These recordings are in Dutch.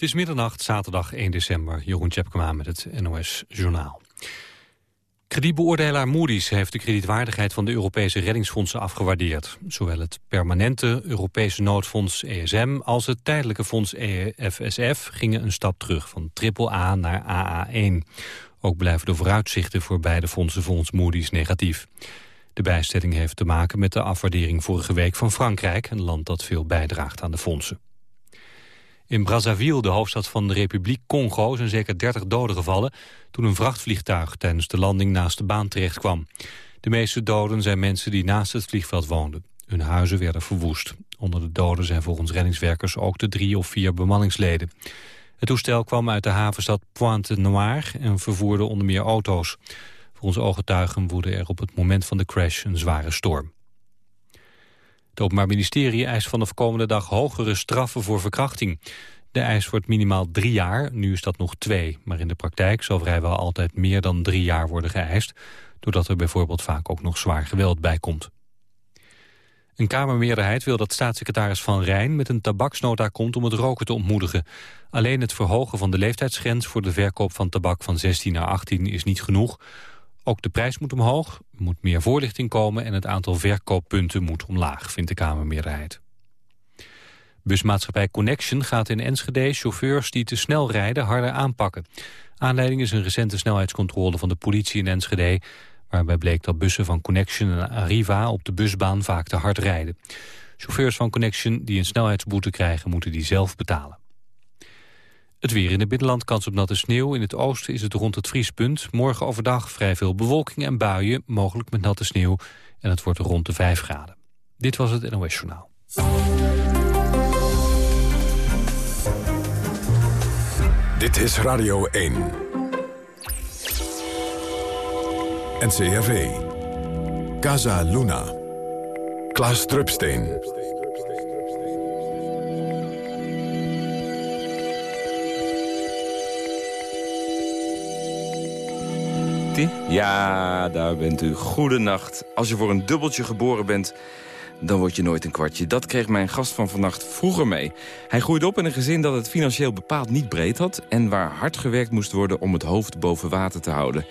Het is middernacht, zaterdag 1 december. Jeroen Tjepkema met het NOS Journaal. Kredietbeoordelaar Moody's heeft de kredietwaardigheid van de Europese reddingsfondsen afgewaardeerd. Zowel het permanente Europese noodfonds ESM als het tijdelijke fonds EFSF gingen een stap terug van AAA naar AA1. Ook blijven de vooruitzichten voor beide fondsen volgens Moody's negatief. De bijstelling heeft te maken met de afwaardering vorige week van Frankrijk, een land dat veel bijdraagt aan de fondsen. In Brazzaville, de hoofdstad van de Republiek Congo, zijn zeker 30 doden gevallen toen een vrachtvliegtuig tijdens de landing naast de baan terecht kwam. De meeste doden zijn mensen die naast het vliegveld woonden. Hun huizen werden verwoest. Onder de doden zijn volgens reddingswerkers ook de drie of vier bemanningsleden. Het toestel kwam uit de havenstad Pointe-Noire en vervoerde onder meer auto's. Volgens ooggetuigen woedde er op het moment van de crash een zware storm. Het Openbaar Ministerie eist vanaf komende dag hogere straffen voor verkrachting. De eis wordt minimaal drie jaar, nu is dat nog twee. Maar in de praktijk zal vrijwel altijd meer dan drie jaar worden geëist... doordat er bijvoorbeeld vaak ook nog zwaar geweld bij komt. Een Kamermeerderheid wil dat staatssecretaris Van Rijn met een tabaksnota komt om het roken te ontmoedigen. Alleen het verhogen van de leeftijdsgrens voor de verkoop van tabak van 16 naar 18 is niet genoeg. Ook de prijs moet omhoog, er moet meer voorlichting komen... en het aantal verkooppunten moet omlaag, vindt de Kamermeerderheid. Busmaatschappij Connection gaat in Enschede chauffeurs die te snel rijden harder aanpakken. Aanleiding is een recente snelheidscontrole van de politie in Enschede... waarbij bleek dat bussen van Connection en Arriva op de busbaan vaak te hard rijden. Chauffeurs van Connection die een snelheidsboete krijgen moeten die zelf betalen. Het weer in het binnenland kans op natte sneeuw. In het oosten is het rond het vriespunt. Morgen overdag vrij veel bewolking en buien, mogelijk met natte sneeuw. En het wordt rond de 5 graden. Dit was het NOS Journaal. Dit is Radio 1. NCRV. Casa Luna. Klaas Drupsteen. Ja, daar bent u. Goedenacht. Als je voor een dubbeltje geboren bent, dan word je nooit een kwartje. Dat kreeg mijn gast van vannacht vroeger mee. Hij groeide op in een gezin dat het financieel bepaald niet breed had... en waar hard gewerkt moest worden om het hoofd boven water te houden.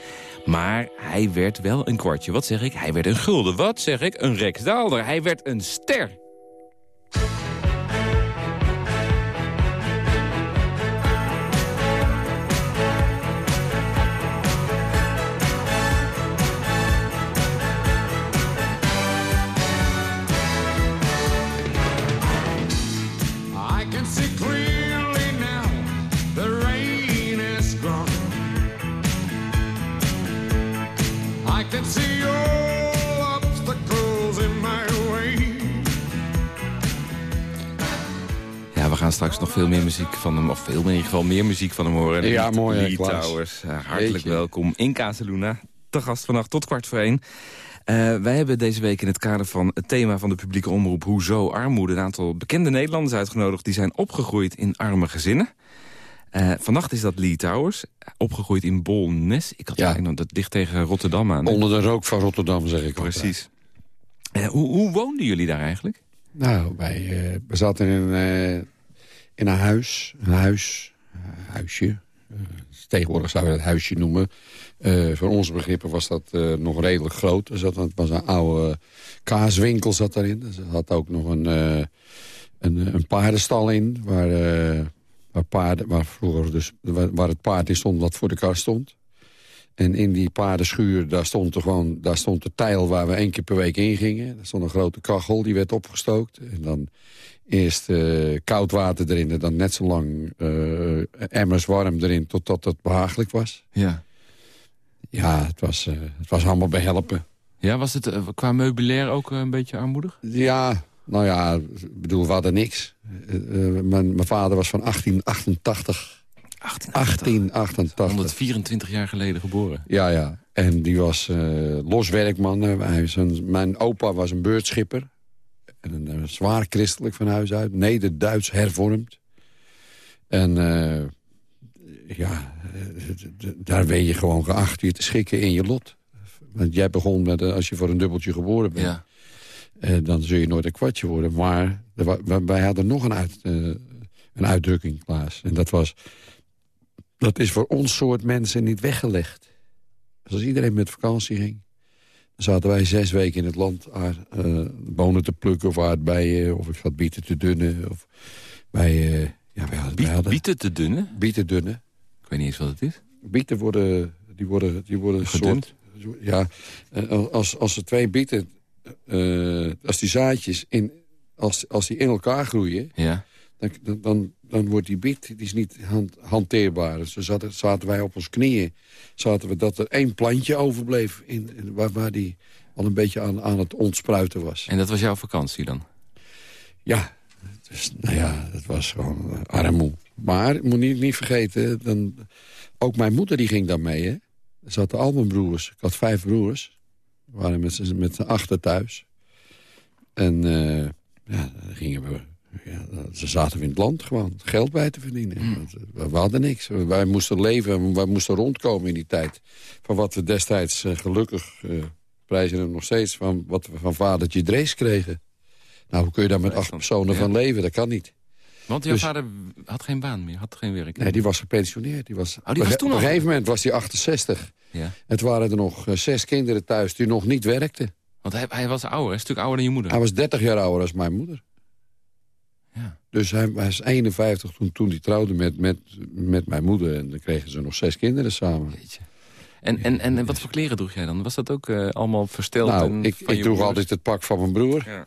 Maar hij werd wel een kwartje. Wat zeg ik? Hij werd een gulden. Wat zeg ik? Een reksdaalder. Hij werd een ster. Straks nog veel meer muziek van hem. Of veel meer, in ieder geval meer muziek van hem horen. Ja, mooi, Lee Towers. Uh, hartelijk welkom in Casaluna. Te gast vannacht tot kwart voor één. Uh, wij hebben deze week in het kader van het thema van de publieke omroep... Hoezo armoede een aantal bekende Nederlanders uitgenodigd... die zijn opgegroeid in arme gezinnen. Uh, vannacht is dat Lee Towers, opgegroeid in Bolnes. Ik had ja. dat dicht tegen Rotterdam aan. Onder de rook van Rotterdam, zeg ik Precies. Uh, hoe, hoe, woonden jullie daar eigenlijk? Nou, wij we zaten in in een huis. Een huis, een huisje. Uh, tegenwoordig zouden we dat huisje noemen. Uh, voor onze begrippen was dat nog redelijk groot. Er zat, het was een oude kaaswinkel zat daarin. Er had ook nog een, een, een, paardenstal in. Waar, waar, paarden, waar, vroeger dus, waar, het paard in stond wat voor de kar stond. En in die paardenschuur, daar stond, er gewoon, daar stond de tijl waar we één keer per week in gingen. Er stond een grote kachel, die werd opgestookt. En dan Eerst uh, koud water erin en dan net zo lang uh, emmers warm erin totdat het behagelijk was. Ja. Ja, het was, uh, het was allemaal behelpen. Ja, was het qua meubilair ook een beetje armoedig? Ja, nou ja, ik bedoel, we hadden niks. mijn, mijn vader was van 1888. 1888. 124 jaar geleden geboren. Ja, ja. En die was loswerkman. Hij mijn opa was een beurtschipper. En een, eh, zwaar christelijk van huis uit. Neder-Duits hervormd. En uh, ja, eh, daar ben je gewoon geacht je te schikken in je lot. Want jij begon met, als je voor een dubbeltje geboren bent... Ja. Uh, dan zul je nooit een kwartje worden. Maar wij hadden nog een, uit, uh, Een uitdrukking, Klaas. En dat was... Dat is voor ons soort mensen niet weggelegd. Dus als iedereen met vakantie ging... zaten wij zes weken in het land... Uh, bonen te plukken of aardbeien... of ik zat bieten te dunnen. Of bij, uh, ja, wij hadden, wij hadden, bieten te dunnen? Bieten dunnen. Ik weet niet eens wat het is. Bieten worden... Die worden, die worden een soort... Ja, als, als er twee bieten... Uh, als die zaadjes in, als, als die in elkaar groeien... Ja. Dan, dan, dan wordt die biet die is niet hand, hanteerbaar. Dus zaten, zaten wij op ons knieën. Zaten we dat er één plantje overbleef... In, in, waar, waar die al een beetje aan, aan het ontspruiten was. En dat was jouw vakantie dan? Ja, dus, nou ja, dat was gewoon uh, armoe. Maar, moet niet, niet vergeten, dan, ook mijn moeder die ging dan mee. Hè? Er zaten al mijn broers. Ik had vijf broers. We waren met z'n achter thuis. En uh, ja, dan gingen we... Ja, ze zaten in het land gewoon geld bij te verdienen. Mm. We, we, hadden niks. Wij moesten leven, wij moesten rondkomen in die tijd. Van wat we destijds uh, gelukkig, uh, prijzen hem nog steeds... van wat we van vadertje Drees kregen. Nou, hoe kun je daar met acht personen ja. van leven? Dat kan niet. Want jouw dus, vader had geen baan meer, had geen werk? Nee, die was gepensioneerd. Die was, oh, die was toen op een gegeven moment was hij 68. Ja. Het waren er nog zes kinderen thuis die nog niet werkten. Want hij, hij was ouder, een stuk ouder dan je moeder. Hij was 30 jaar ouder dan mijn moeder. Dus hij was 51 toen, toen hij trouwde met, met, met mijn moeder. En dan kregen ze nog zes kinderen samen. Jeetje. En, en, en, en wat voor kleren droeg jij dan? Was dat ook uh, allemaal versteld? Nou, en ik, ik droeg broers? altijd het pak van mijn broer. Ja.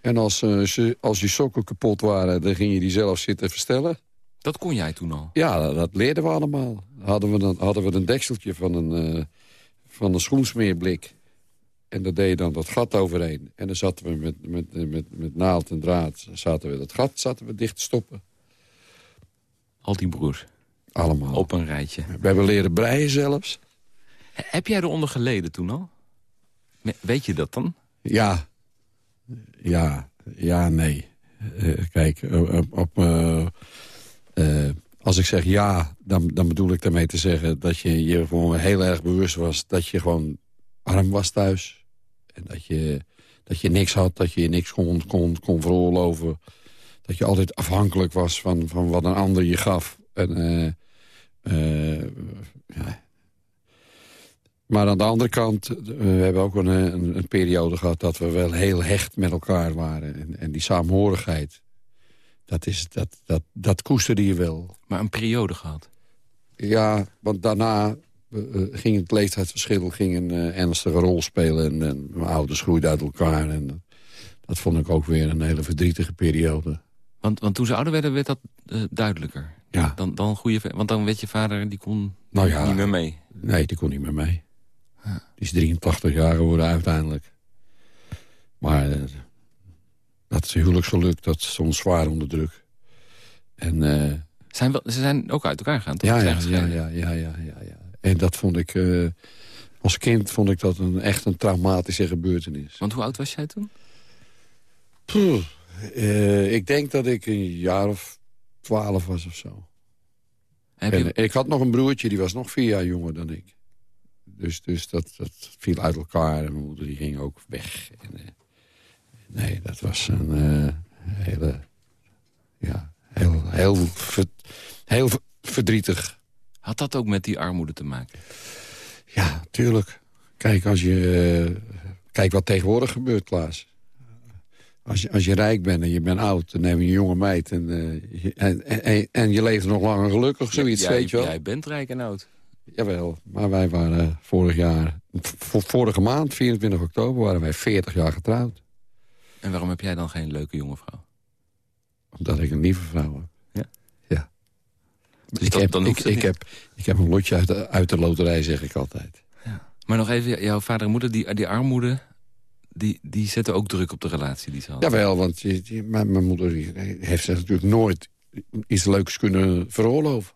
En als, uh, ze, als je sokken kapot waren, dan ging je die zelf zitten verstellen. Dat kon jij toen al? Ja, dat, dat leerden we allemaal. Hadden we dan hadden we een dekseltje van een, uh, van een schoensmeerblik. En daar deed je dan dat gat overheen. En dan zaten we met, met, met, met naald en draad, zaten we dat gat zaten we dicht te stoppen. Al die broers? Allemaal. Op een rijtje. We hebben leren breien zelfs. Heb jij eronder geleden toen al? Weet je dat dan? Ja. Ja. Ja, nee. Uh, kijk, op... op uh, uh, als ik zeg ja, dan, dan bedoel ik daarmee te zeggen... dat je je gewoon heel erg bewust was dat je gewoon arm was thuis. En dat je, dat je niks had, dat je niks kon, kon, kon veroorloven. Dat je altijd afhankelijk was van, van wat een ander je gaf. En, uh, ja. Maar aan de andere kant, we hebben ook een, een, een, periode gehad... dat we wel heel hecht met elkaar waren. En, en die saamhorigheid, dat, is, dat, dat, dat koesterde je wel. Maar een periode gehad? Ja, want daarna ging het leeftijdsverschil ging een uh, ernstige rol spelen. En, en, mijn ouders groeiden uit elkaar. En uh, dat vond ik ook weer een hele verdrietige periode. Want, want toen ze ouder werden, werd dat duidelijker? Ja. Dan, dan goede, want dan werd je vader, die kon nou ja, niet meer mee? Nee, die kon niet meer mee. Ja. Die is 83 jaar geworden uiteindelijk. Maar dat huwelijksgeluk, dat stond zwaar onder druk. En... Zijn wel, ze zijn ook uit elkaar gegaan, toch? Ja, ja, ja, ja, ja, ja, ja. En dat vond ik... Uh, als kind vond ik dat een, echt een traumatische gebeurtenis. Want hoe oud was jij toen? Uh, ik denk dat ik een jaar of twaalf was of zo. Heb en, je... Ik had nog een broertje, die was nog vier jaar jonger dan ik. Dus, dus dat, dat viel uit elkaar. En mijn moeder die ging ook weg. En, uh, nee, dat was een hele... Ja, heel, heel, heel verdrietig. Had dat ook met die armoede te maken? Ja, tuurlijk. Kijk, als je, uh, kijk wat tegenwoordig gebeurt, Klaas. Als je, als je rijk bent en je bent oud, dan neem je een jonge meid... en, uh, je, en, en, en, je leeft nog lang en gelukkig, zoiets, ja, weet je wel. Jij bent rijk en oud. Jawel, maar wij waren vorig jaar... vorige maand, 24 oktober, waren wij 40 jaar getrouwd. En waarom heb jij dan geen leuke jonge vrouw? Omdat ik een lieve vrouw heb. Dus ik, dat, heb, dan ik, ik, heb, ik heb een lotje uit de, uit de loterij, zeg ik altijd. Ja. Maar nog even, jouw vader en moeder, die, die armoede... Die, die zetten ook druk op de relatie die ze hadden. Jawel, want die, die, mijn, mijn, moeder heeft zich natuurlijk nooit iets leuks kunnen veroorloven.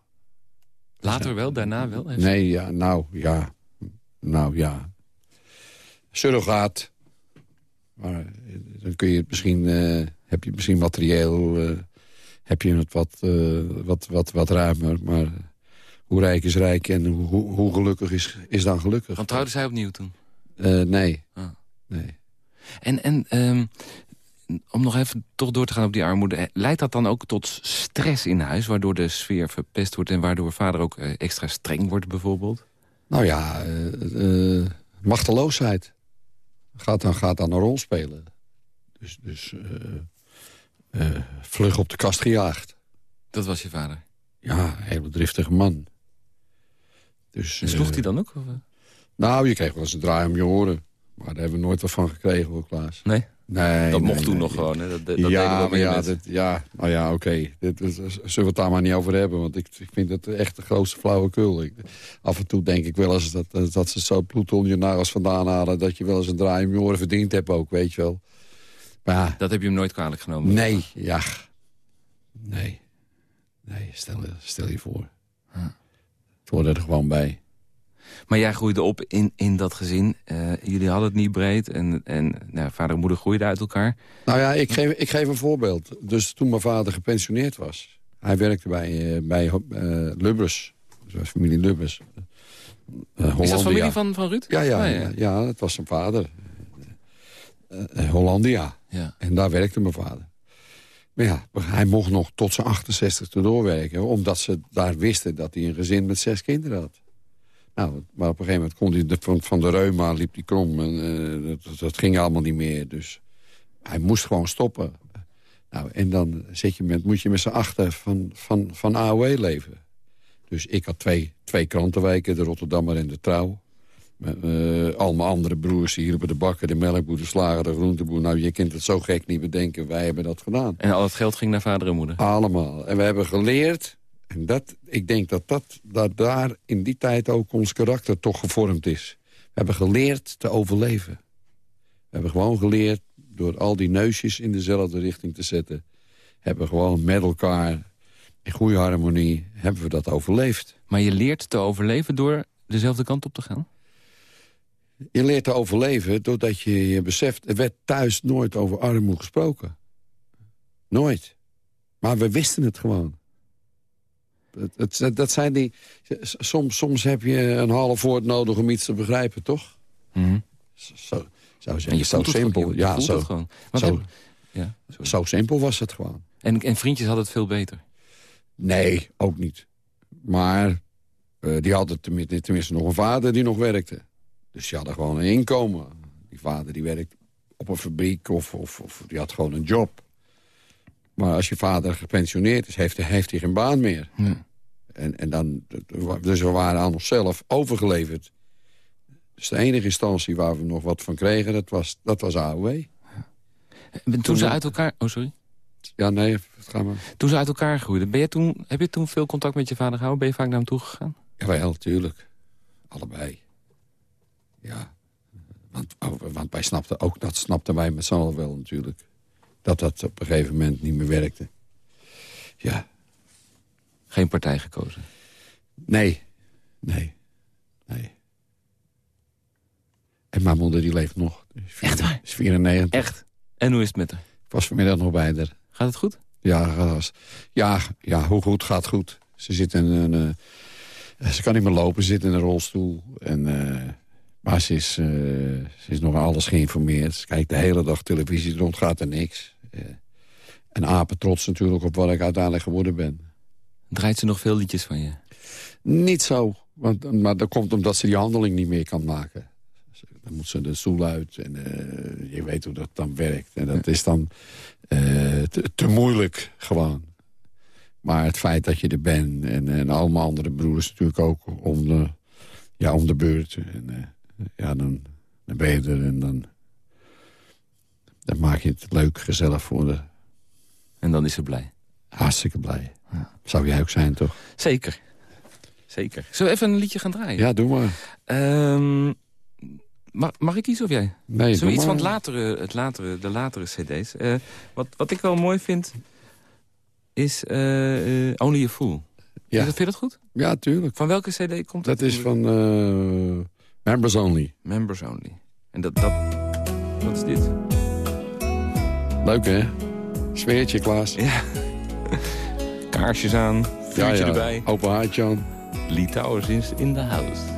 Later wel, daarna wel? Heeft nee, ja, nou, ja. Nou, ja. Surrogaat. Maar dan kun je het misschien... Uh, heb je misschien materieel... Uh, heb je het wat, uh, wat, wat, wat ruimer. Maar hoe rijk is rijk en hoe, hoe gelukkig is, is dan gelukkig. Want trouwde zij opnieuw toen? Uh, nee. Ah. nee. En, en um, om nog even toch door te gaan op die armoede... leidt dat dan ook tot stress in huis... waardoor de sfeer verpest wordt... en waardoor vader ook eh, extra streng wordt bijvoorbeeld? Nou ja, uh, machteloosheid gaat dan, gaat dan een rol spelen. Dus, dus vlug op de kast gejaagd. Dat was je vader? Ja, een hele driftige man. Dus, sloeg hij dan ook? Of? Nou, je kreeg wel eens een draai om je oren. Maar daar hebben we nooit wat van gekregen hoor, Klaas. Nee? Nee, dat mocht toen nog gewoon. Hè? Dat, dat ja, maar ja, dit, ja, nou ja, oké. Okay. Zullen we het daar maar niet over hebben? Want ik, ik vind het echt de grootste flauwekul. Ik, af en toe denk ik wel eens dat, dat ze zo bloed onder je nagels vandaan halen... dat je wel eens een draai om je oren verdiend hebt ook, weet je wel. Maar ja, dat heb je hem nooit kwalijk genomen? Nee, ja. Nee. Nee, stel, stel je voor. Huh. Het hoorde er gewoon bij. Maar jij groeide op in, in dat gezin. Uh, jullie hadden het niet breed. En, en nou, vader en moeder groeiden uit elkaar. Nou ja, ik geef, ik geef een voorbeeld. Dus toen mijn vader gepensioneerd was... hij werkte bij, uh, bij uh, Lubbers. Dus familie Lubbers. Is dat familie van, van Ruud? Ja, ja, oh, ja. ja, dat was zijn vader. Hollandia. Ja. En daar werkte mijn vader. Maar ja, hij mocht nog tot zijn 68 te doorwerken. Omdat ze daar wisten dat hij een gezin met zes kinderen had. Nou, maar op een gegeven moment kon hij de, van, van de reuma liep hij krom. En, uh, dat, dat, ging allemaal niet meer. Dus hij moest gewoon stoppen. Nou, en dan zit je met, moet je met z'n achter van, van, van AOE leven. Dus ik had twee, twee krantenwijken, de Rotterdammer en de Trouw. Uh, al mijn andere broers hier op de bakken, de melkboer, de slager, de groenteboer. Nou, je kunt het zo gek niet bedenken. Wij hebben dat gedaan. En al het geld ging naar vader en moeder? Allemaal. En we hebben geleerd en dat, ik denk dat, dat, dat daar in die tijd ook ons karakter toch gevormd is. We hebben geleerd te overleven. We hebben gewoon geleerd door al die neusjes in dezelfde richting te zetten. Hebben we gewoon met elkaar in goede harmonie hebben we dat overleefd. Maar je leert te overleven door dezelfde kant op te gaan? Je leert te overleven doordat je je beseft... er werd thuis nooit over armoede gesproken. Nooit. Maar we wisten het gewoon. Het, dat zijn die... Soms, soms heb je een half woord nodig om iets te begrijpen, toch? Mm Zo, zo, zo, zo simpel. ja, zo, gewoon. Zo, ja, zo simpel was het gewoon. En, en vriendjes hadden het veel beter? Nee, ook niet. Maar uh, die hadden tenminste, tenminste nog een vader die nog werkte. Dus die hadden gewoon een inkomen. Die vader die werkt op een fabriek of, of, of die had gewoon een job. Maar als je vader gepensioneerd is, heeft, heeft hij geen baan meer. Ja. En, en dan, dus we waren aan onszelf overgeleverd. Dus de enige instantie waar we nog wat van kregen, dat was, dat was AOW. Toen, toen ze uit elkaar... Oh, sorry. Ja, nee, ga maar. Toen ze uit elkaar groeiden, ben je toen, heb je toen veel contact met je vader gehouden? Ben je vaak naar hem toe gegaan? Jawel, natuurlijk. Allebei. Ja. Want, oh, want wij snapten ook, dat snapten wij met z'n allen wel natuurlijk. Dat dat op een gegeven moment niet meer werkte. Ja, geen partij gekozen? Nee. Nee. Nee. En mijn moeder die leeft nog. Is Echt waar? Is 94. Echt? En hoe is het met haar? Ik was vanmiddag nog bij haar. Gaat het goed? Ja, ja, ja hoe goed gaat goed. Ze zit in een... Uh, ze kan niet meer lopen, ze zit in een rolstoel. En, uh, maar ze is, uh, ze is nog alles geïnformeerd. Ze kijkt de hele dag televisie, rond gaat er niks. en apen trots natuurlijk op wat ik uiteindelijk geworden ben. Draait ze nog veel liedjes van je? Niet zo. Want, maar dat komt omdat ze die handeling niet meer kan maken. Dan moet ze de stoel uit en uh, je weet hoe dat dan werkt. En dat is dan te, te, moeilijk gewoon. Maar het feit dat je er bent en, en allemaal andere broers natuurlijk ook om de, ja, om de beurt. En, ja, dan, dan ben je er en dan, dan maak je het leuk, gezellig voor de... En dan is ze blij? Hartstikke blij. Ja. Zou jij ook zijn, toch? Zeker. Zeker. Zullen we even een liedje gaan draaien? Ja, doe maar. Um, mag, mag ik kiezen of jij? Nee, Zullen iets van het latere, het latere, de latere cd's? Uh, wat, wat ik wel mooi vind, is uh, uh, Only a Fool. Ja. Vind je dat goed? Ja, tuurlijk. Van welke cd komt dat? Dat is van Members Only. Members Only. En dat, dat... Wat is dit? Leuk, hè? Sfeertje, Klaas. Ja. Kaarsjes aan, vuurtje ja, ja. erbij. Open haartje aan. Litouwers is in the house.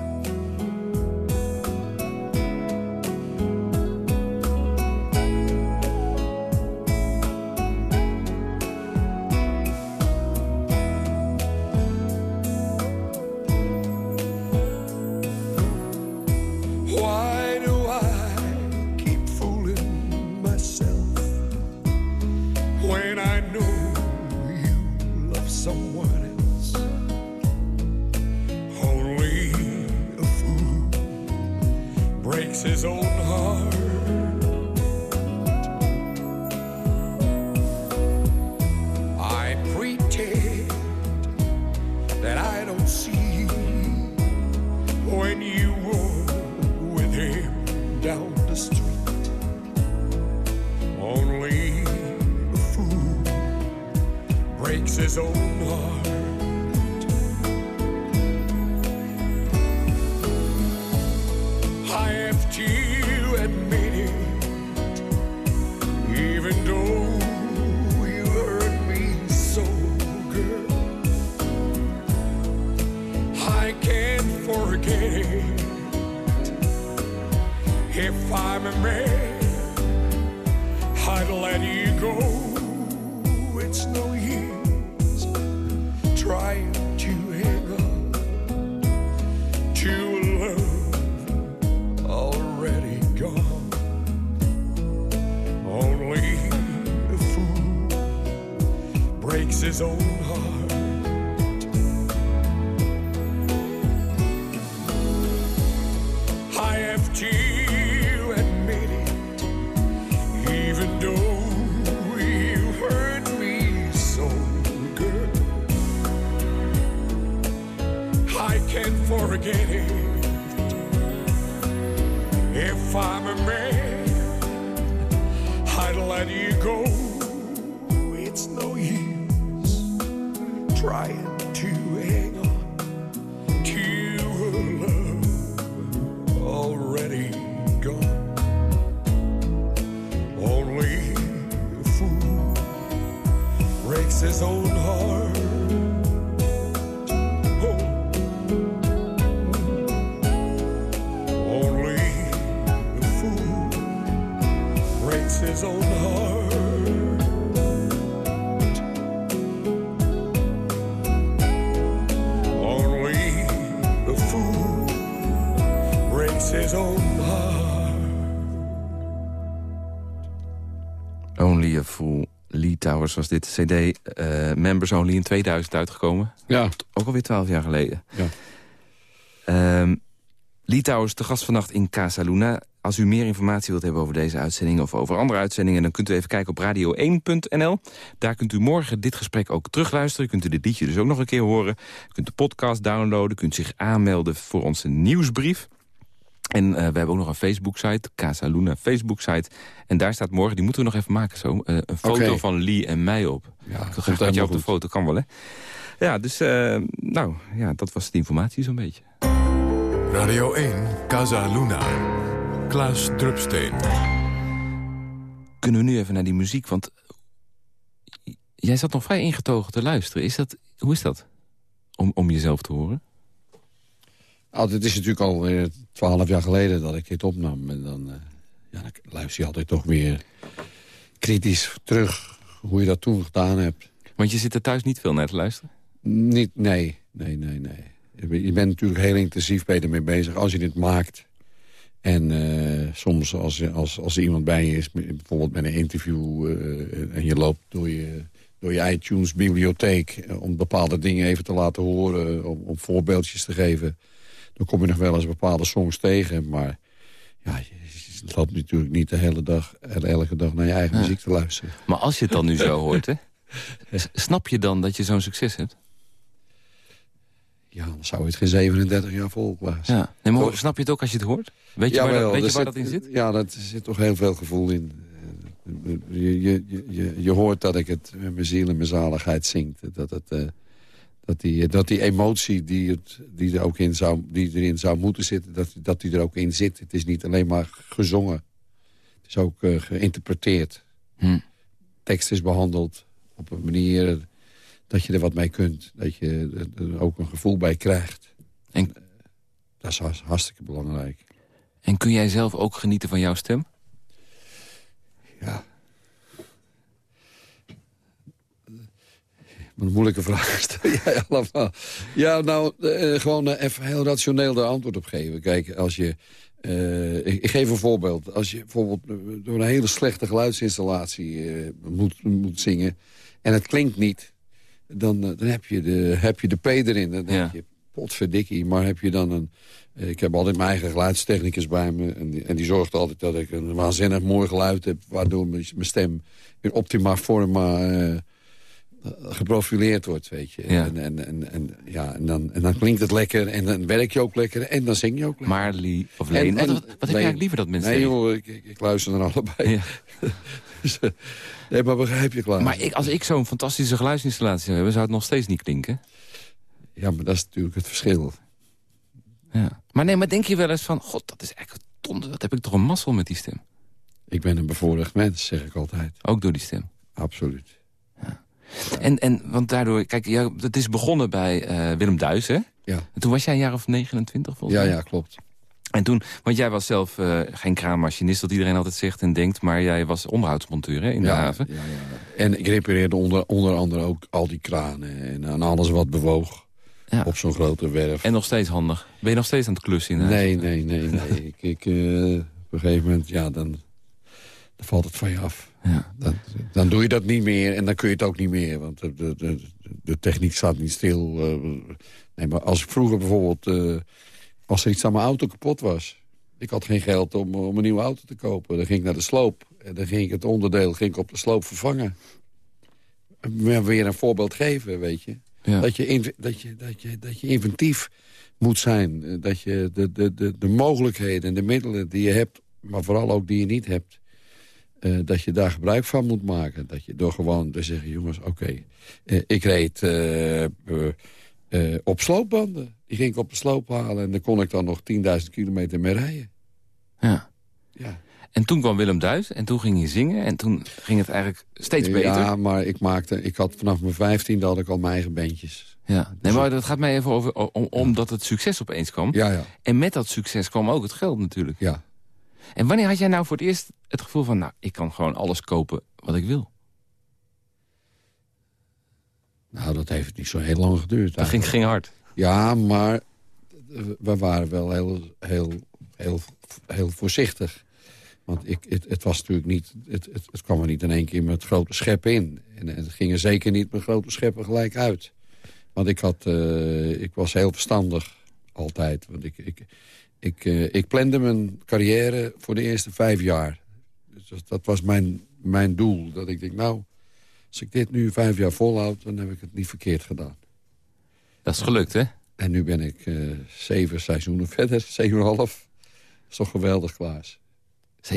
If I'm a man, I'd let you go. It's no use trying Towers was dit cd. eh, Members Only in 2000 uitgekomen. Ja, Ook alweer twaalf jaar geleden. ja. Ehm Lee Towers, de gast vannacht in Casa Luna. Als u meer informatie wilt hebben over deze uitzending of over andere uitzendingen... dan kunt u even kijken op radio1.nl. Daar kunt u morgen dit gesprek ook terugluisteren. Kunt u dit liedje dus ook nog een keer horen. U kunt de podcast downloaden, kunt zich aanmelden voor onze nieuwsbrief. En eh, we hebben ook nog een Facebook-site, Casa Luna Facebook-site. En daar staat morgen, die moeten we nog even maken zo... eh, een foto van Lee en mij op. Ja, Ik graag met jou op de foto, kan wel hè? Ja, dus eh, nou, ja, dat was de informatie zo'n beetje. Radio 1, Casa Luna. Klaas Drupsteen. Kunnen we nu even naar die muziek, want jij zat nog vrij ingetogen te luisteren. Is dat, hoe is dat, om, om jezelf te horen? Nou, het is natuurlijk al twaalf jaar geleden dat ik dit opnam. En dan, eh, ja, dan luister je altijd toch weer kritisch terug hoe je dat toen gedaan hebt. Want je zit er thuis niet veel naar te luisteren. Niet, nee, nee, nee, nee. Je bent- natuurlijk heel intensief bij ermee bezig als je dit maakt. En eh, soms als, als, als er iemand bij je is, bijvoorbeeld met een interview... eh, en je loopt door je, door je iTunes-bibliotheek... om bepaalde dingen even te laten horen, om, om voorbeeldjes te geven... dan kom je nog wel eens bepaalde songs tegen. Maar ja, je, loopt natuurlijk niet de hele dag, elke dag naar je eigen Ja. muziek te luisteren. Maar als je het dan nu zo hoort, hè, snap je dan dat je zo'n succes hebt? Ja, dan zou je het geen 37 jaar vol Klaas. Ja. Nee, maar snap je het ook als je het hoort? Weet je Ja, waar, dat, weet je waar dat in zit? Ja, dat zit toch heel veel gevoel in. Eh, Je, je, je, je hoort dat ik het met mijn ziel en mijn zaligheid zingt. Dat, het, eh, dat, die, dat die emotie die, het, die, er ook in zou, die erin zou moeten zitten, dat, dat die er ook in zit. Het is niet alleen maar gezongen. Het is ook eh, geïnterpreteerd. Hm. Tekst is behandeld op een manier dat je er wat mee kunt. Dat je er ook een gevoel bij krijgt. En- Dat is hartstikke belangrijk. En kun jij zelf ook genieten van jouw stem? Ja. Een moeilijke vraag stel jij allemaal. Ja, nou, eh, gewoon eh, even heel rationeel daar antwoord op geven. Kijk, als je... eh, ik, ik geef een voorbeeld. Als je bijvoorbeeld eh, door een hele slechte geluidsinstallatie eh, moet, moet zingen... en het klinkt niet... dan, eh, dan heb, je de, heb je de P erin. Dan Ja. denk je, potverdikkie. Maar heb je dan een... eh, Ik heb altijd mijn eigen geluidstechnicus bij me. En die, en die zorgt altijd dat ik een waanzinnig mooi geluid heb... waardoor mijn mijn stem in optima forma eh, geprofileerd wordt, weet je. Ja. En, en, en, en, ja, en, dan, en dan klinkt het lekker en dan werk je ook lekker... en dan zing je ook lekker. Marley of Leen. En- wat, en- wat, wat heb je eigenlijk liever dat mensen Nee joh, ik, ik, ik luister naar allebei. Ja. Dus, eh, nee, maar begrijp je, Klaas? Maar ik, als ik zo'n fantastische geluidsinstallatie zou hebben... zou het nog steeds niet klinken. Ja, maar dat is natuurlijk het verschil. Ja. Maar nee, maar denk je wel eens van... God, dat is echt donder. Wat heb ik toch een mazzel met die stem. Ik ben een bevoorrecht mens, zeg ik altijd. Ook door die stem. Absoluut. En, en want daardoor... Kijk, ja, het is begonnen bij eh, Willem Duis, hè? Ja, En toen was jij een jaar of 29, volgens ja, mij. ja klopt. En toen, want jij was zelf eh, geen kraanmachinist, dat iedereen altijd zegt en denkt... maar jij was onderhoudsmonteur hè, in de ja, haven. Ja, ja. En ik repareerde onder, onder andere ook al die kranen en aan alles wat bewoog Ja. op zo'n grote werf. En nog steeds handig. Ben je nog steeds aan het klussen in de nee, haven? nee, nee, nee. ik, ik, eh, op een gegeven moment, ja, dan, dan valt het van je af. Ja. Dan, dan doe je dat niet meer en dan kun je het ook niet meer. Want de, de, techniek staat niet stil. eh. nee, maar als ik vroeger bijvoorbeeld... eh, als er iets aan mijn auto kapot was... Ik had geen geld om, om een nieuwe auto te kopen. Dan ging ik naar de sloop. En dan ging ik het onderdeel ging ik op de sloop vervangen. Maar weer een voorbeeld geven, weet je. Ja. Dat, je in- dat, je, dat, je, dat je inventief moet zijn. Dat je de, de, de, de mogelijkheden en de middelen die je hebt... maar vooral ook die je niet hebt... eh, dat je daar gebruik van moet maken. Dat je door gewoon te zeggen, jongens, oké. eh, ik reed eh, op sloopbanden. Die ging ik op de sloop halen... en dan kon ik dan nog 10.000 kilometer mee rijden. Ja. Ja. En toen kwam Willem Duis en toen ging je zingen... en toen ging het eigenlijk steeds beter. Ja, maar ik maakte... Ik had vanaf mijn vijftiende had ik al mijn eigen bandjes. Ja. Nee, maar dat gaat mij even over... Om, omdat het succes opeens kwam. Ja, ja, En met dat succes kwam ook het geld natuurlijk. ja. En wanneer had jij nou voor het eerst het gevoel van... nou, ik kan gewoon alles kopen wat ik wil? Nou, dat heeft niet zo heel lang geduurd. Dat ging, ging hard. Ja, maar we waren wel heel, heel, heel, heel voorzichtig. Want ik, het, het was natuurlijk niet... Het, het, het kwam er niet in één keer met grote scheppen in. En, en het ging er zeker niet met grote scheppen gelijk uit. Want ik, had, eh, ik was heel verstandig altijd. Want ik, ik, ik, eh, ik plande mijn carrière voor de eerste vijf jaar. Dus dat, dat was mijn, mijn doel. Dat ik denk, nou, als ik dit nu vijf jaar volhoud... dan heb ik het niet verkeerd gedaan. Dat is gelukt, hè? En nu ben ik eh, zeven seizoenen verder, zeven en half. is toch geweldig, Klaas. 7,5,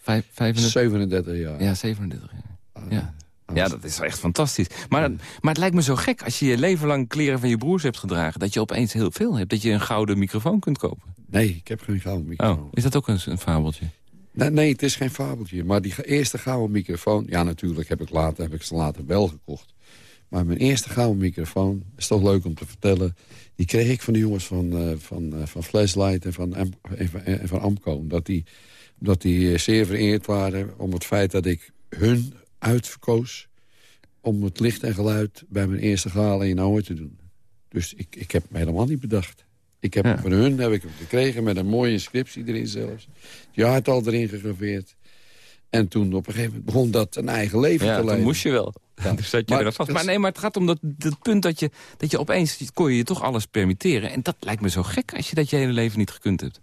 5, 35? 37 jaar. Ja, 37. Ja. Ah, Ja. Ja, dat is echt fantastisch. Maar, maar het lijkt me zo gek als je je leven lang kleren van je broers hebt gedragen... dat je opeens heel veel hebt. Dat je een gouden microfoon kunt kopen. Nee, ik heb geen gouden microfoon. Oh, is dat ook een, een fabeltje? Nee, nee, het is geen fabeltje. Maar die eerste gouden microfoon... Ja, natuurlijk heb ik, later, heb ik ze later wel gekocht. Maar mijn eerste gouden microfoon, is toch leuk om te vertellen... die kreeg ik van de jongens van, eh, van, eh, van Flashlight en van, Am- en van, en van Amco. Omdat die, omdat die eh, zeer vereerd waren om het feit dat ik hun uitverkoos... om het licht en geluid bij mijn eerste gala in Ahoy te doen. Dus ik, ik heb hem helemaal niet bedacht. Ik heb Ja. hem van hun heb ik hem gekregen met een mooie inscriptie erin zelfs. Het jaartal erin gegraveerd. En toen op een gegeven moment begon dat een eigen leven Ja, te leiden. moest je wel. Ja. Dus zat je Maar er vast. Maar nee, maar het gaat om dat, dat punt dat je, dat je opeens... kon je je toch alles permitteren. En dat lijkt me zo gek als je dat je hele leven niet gekund hebt.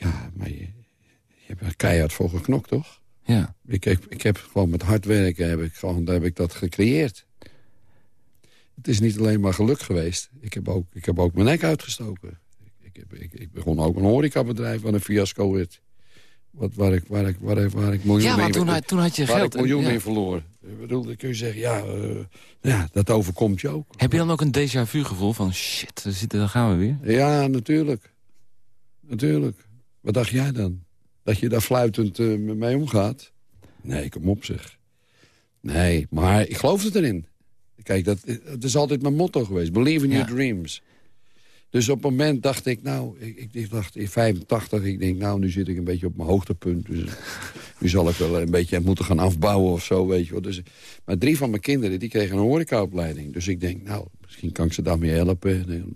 Ja, maar je, je hebt er keihard voor geknokt, toch? Ja. Ik, ik, ik heb gewoon met hard werken heb ik, gewoon, heb ik dat gecreëerd. Het is niet alleen maar geluk geweest. Ik heb ook, ik heb ook mijn nek uitgestoken. Ik, ik, heb, ik, ik begon ook een horecabedrijf wat een fiasco werd. Wat, waar, ik, waar, ik, waar, ik, waar ik miljoenen Ja, maar in- toen, had- toen had je waar geld. ik miljoenen ja. in verloor. Ik bedoel, dan kun je zeggen, ja, eh, ja, dat overkomt je ook. Heb je dan ook een déjà vu gevoel van... shit, daar gaan we weer? Ja, natuurlijk. Natuurlijk. Wat dacht jij dan? Dat je daar fluitend eh, mee omgaat? Nee, kom op zeg. Nee, maar ik geloof er erin. Kijk, dat, het is altijd mijn motto geweest. Believe in Ja. your dreams. Dus op het moment dacht ik, nou, ik, ik- ik dacht in 85, ik denk, nou, nu zit ik een beetje op mijn hoogtepunt. Dus nu zal ik wel een beetje moeten gaan afbouwen of zo, weet je wel. Dus, maar drie van mijn kinderen, die kregen een horecaopleiding. Dus ik denk, nou, misschien kan ik ze daarmee helpen. Ik ben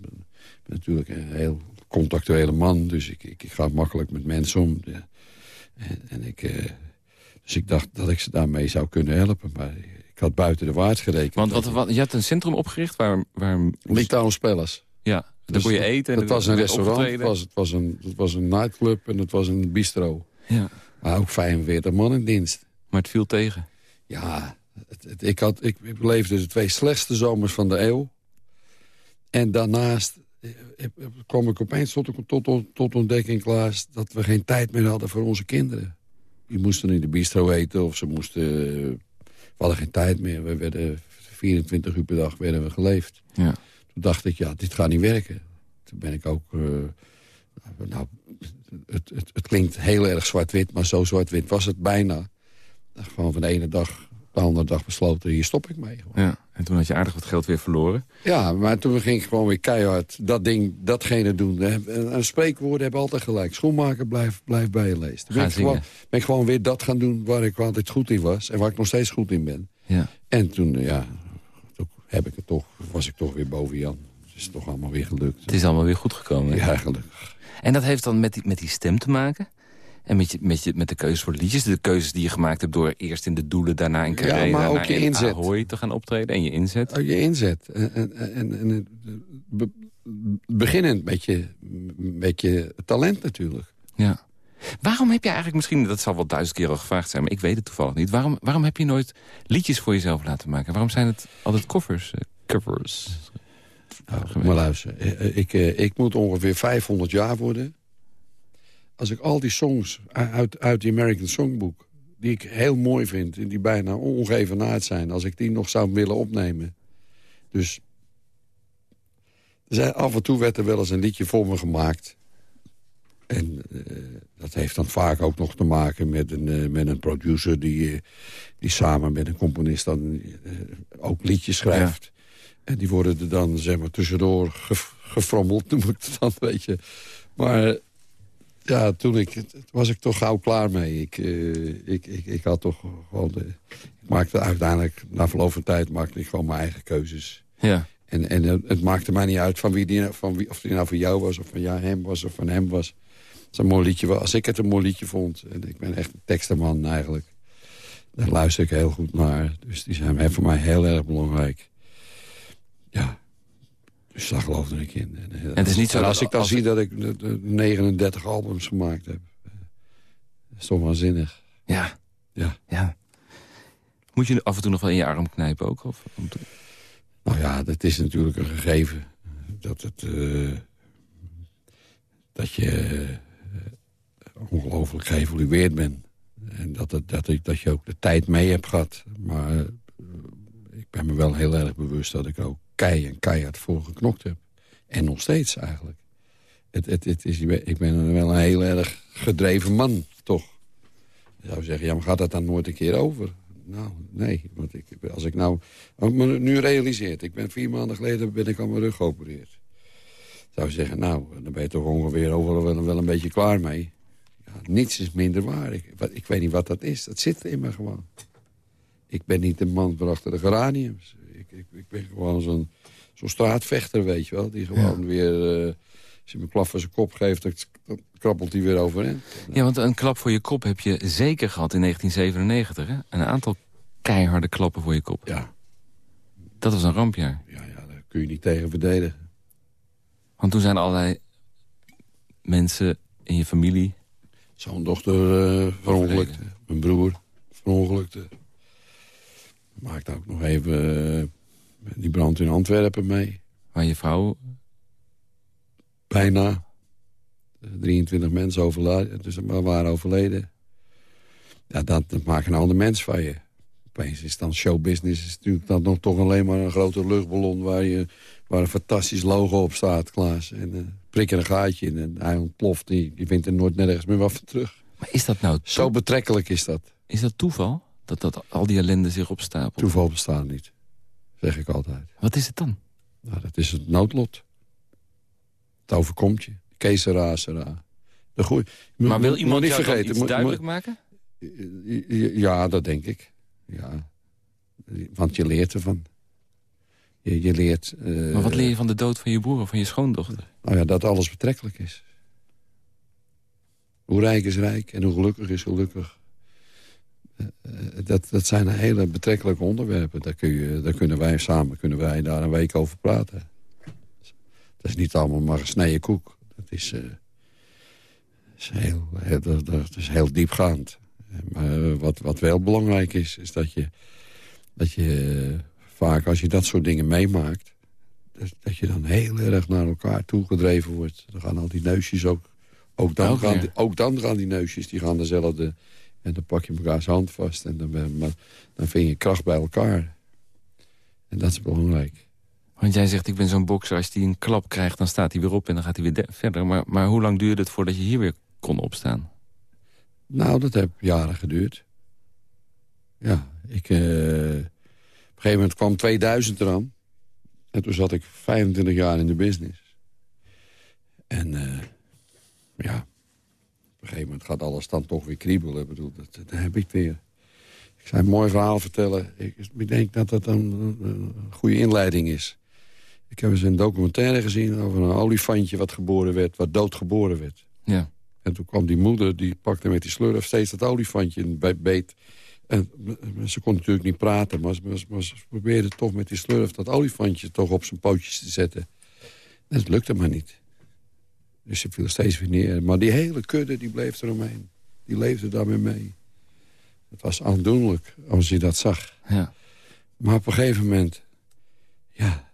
natuurlijk een heel contactuele man, dus ik, ik, ik ga makkelijk met mensen om. Ja. En, en ik, eh, dus ik dacht dat ik ze daarmee zou kunnen helpen. Maar ik had buiten de waard gerekend. Want wat, wat, je had een centrum opgericht waar... waar Litouwen Spellers. ja, daar Dus kon je eten. en Het was een restaurant, het was, het, was een, het was een nightclub en het was een bistro. Ja, Maar ook 45 man in dienst. maar het viel tegen. Ja, het, het- ik, had, ik, ik beleefde de twee slechtste zomers van de eeuw. En daarnaast kwam ik opeens tot, tot, tot, ontdekking, Klaas... dat we geen tijd meer hadden voor onze kinderen. Die moesten in de bistro eten of ze moesten... eh, We hadden geen tijd meer. We werden 24 uur per dag werden we geleefd. Ja. Toen dacht ik, ja, dit gaat niet werken. Toen ben ik ook... eh, nou, het, het, het klinkt heel erg zwart-wit, maar zo zwart-wit was het bijna. Gewoon van de ene dag de andere dag besloten, hier stop ik mee. Gewoon. ja, en toen had je aardig wat geld weer verloren. Ja, maar toen ging ik gewoon weer keihard dat ding, datgene doen. En en spreekwoorden hebben altijd gelijk. Schoenmaker, blijf, blijf bij je leest. Ben ik, gewoon, ben ik gewoon weer dat gaan doen waar ik altijd goed in was. En waar ik nog steeds goed in ben. Ja. En toen, ja, toen heb ik het toch, was ik toch weer boven Jan. Het is toch allemaal weer gelukt. Het is allemaal weer goed gekomen. hè? Ja, gelukkig. En dat heeft dan met die, met die stem te maken? En met, je, met, je, met de keuzes voor liedjes? De keuzes die je gemaakt hebt door eerst in de Doelen... daarna in Carré, Ja, maar ook daarna je in inzet. Ahoy te gaan optreden. En je inzet. Oh, je inzet. En, en, en, en be- beginnend met je, met je talent natuurlijk. Ja. Waarom heb je eigenlijk misschien... dat zal wel duizend keer al gevraagd zijn... maar ik weet het toevallig niet. Waarom, waarom heb je nooit liedjes voor jezelf laten maken? Waarom zijn het altijd covers? eh, covers? Nou, maar luister, eh, ik, eh, ik moet ongeveer 500 jaar worden. Als ik al die songs uit, uit die American Songbook... die ik heel mooi vind en die bijna ongeëvenaard zijn... als ik die nog zou willen opnemen. Dus er af en toe werd er wel eens een liedje voor me gemaakt. En eh, dat heeft dan vaak ook nog te maken met een, eh, met een producer... Die, eh, die samen met een componist dan ook liedjes schrijft. En die worden er dan zeg maar tussendoor ge- gefrommeld, noem ik het dan, weet je. Maar ja, toen ik, was ik toch gauw klaar mee. Ik, eh, ik, ik, ik had toch gewoon... De, ik maakte uiteindelijk, na verloop van tijd, maakte ik gewoon mijn eigen keuzes. Ja. En, en het- het maakte mij niet uit van wie die, van wie, of die nou van jou was... of van ja, hem was of van hem was. Het een mooi liedje, was- als ik het een mooi liedje vond... en ik ben echt een tekstenman eigenlijk... daar luister ik heel goed naar. Dus die zijn voor mij heel erg belangrijk. Ja, dus daar geloofde ik in. En, eh, het is niet zo en dat als ik dan als- zie dat ik eh, eh, 39 albums gemaakt heb... eh, dat is toch waanzinnig. Ja. Ja. ja. Moet je af en toe nog wel in je arm knijpen ook? Of, Nou ja, dat is natuurlijk een gegeven. Dat, het, eh, dat je eh, ongelooflijk geëvolueerd bent. En dat, het, dat, ik- dat je ook de tijd mee hebt gehad. Maar eh, ik ben me wel heel erg bewust dat ik ook en keihard voor geknokt heb. En nog steeds eigenlijk. Het, het, het is, ik ben wel een heel erg gedreven man, toch? Je zou zeggen, ja, maar gaat dat dan nooit een keer over? Nou, nee. Want ik, als ik nou... Als ik me nu realiseert, ik ben vier maanden geleden ben ik aan mijn rug geopereerd. Zou zeggen, nou, dan ben je toch ongeveer overal wel, een beetje klaar mee. Ja, niets is minder waar. Ik, wat, ik weet niet wat dat is. Dat zit in me gewoon. Ik ben niet een man van achter de geraniums. Ik, ik, ik ben gewoon zo'n zo'n straatvechter, weet je wel. Die gewoon weer... eh, als je me een klap voor zijn kop geeft, dan, krabbelt hij weer overeind. Ja, want een klap voor je kop heb je zeker gehad in 1997. Hè? Een aantal keiharde klappen voor je kop. Ja, Dat was een rampjaar. ja, ja, daar kun je niet tegen verdedigen. Want toen zijn allerlei mensen in je familie... Zo'n dochter eh verongelukte. Mijn broer verongelukte. Maakte ook nog even eh, die brand in Antwerpen mee. waar je vrouw... Bijna. 23 mensen overleden, dus waren overleden. Ja, dat, dat maakt een ander mens van je. Opeens is dan showbusiness is natuurlijk dan nog toch alleen maar een grote luchtballon... waar, je, waar een fantastisch logo op staat, Klaas. En uh, prik er een gaatje in en hij ontploft. Die, die vindt er nooit nergens meer wat van terug. Maar is dat nou Zo betrekkelijk is dat. is dat toeval? Dat, dat al die ellende zich opstapelt? Toeval bestaat niet, zeg ik altijd. Wat is het dan? Nou, dat is het noodlot. Het overkomt je. Kesera, sera. De goeie, Maar wil iemand niet vergeten, iets duidelijk maken? Ja, dat denk ik. Ja. Want je leert ervan. Je, je leert... eh, Maar wat leer je van de dood van je broer of van je schoondochter? Nou ja, dat alles betrekkelijk is. Hoe rijk is rijk en hoe gelukkig is gelukkig. Dat, dat zijn hele betrekkelijke onderwerpen. Daar, kun je, daar kunnen wij samen kunnen wij daar een week over praten. Dat is niet allemaal maar gesneden koek. Dat is, uh, is heel, heel, dat, dat, is heel diepgaand. Maar wat, wat wel belangrijk is, is dat je, dat je vaak als je dat soort dingen meemaakt... Dat, dat je dan heel erg naar elkaar toegedreven wordt. Dan gaan al die neusjes ook... Ook dan, gaan, die, ook dan gaan die neusjes, die gaan dezelfde... En dan pak je elkaars hand vast en dan, ben, dan vind je kracht bij elkaar. En dat is belangrijk. Want jij zegt, ik ben zo'n bokser, als hij een klap krijgt... dan staat hij weer op en dan gaat hij weer verder. Maar, maar hoe lang duurde het voordat je hier weer kon opstaan? Nou, dat heeft jaren geduurd. Ja, ik... Uh, op een gegeven moment kwam 2000 eraan. En toen zat ik 25 jaar in de business. En uh, ja, een gegeven moment gaat alles dan toch weer kriebelen. Ik bedoel, dat, dat heb ik weer. Ik zou een mooi verhaal vertellen. Ik, denk dat dat een, een, goede inleiding is. Ik heb eens een documentaire gezien over een olifantje wat geboren werd, wat doodgeboren werd. Ja. En toen kwam die moeder, die pakte met die slurf steeds dat olifantje in beet. En ze kon natuurlijk niet praten, maar ze, maar ze probeerde toch met die slurf... dat olifantje toch op zijn pootjes te zetten. En het lukte maar niet. Dus ze viel steeds weer neer. Maar die hele kudde die bleef eromheen. Die leefde daarmee mee. Het was aandoenlijk als je dat zag. Ja. Maar op een gegeven moment... ja,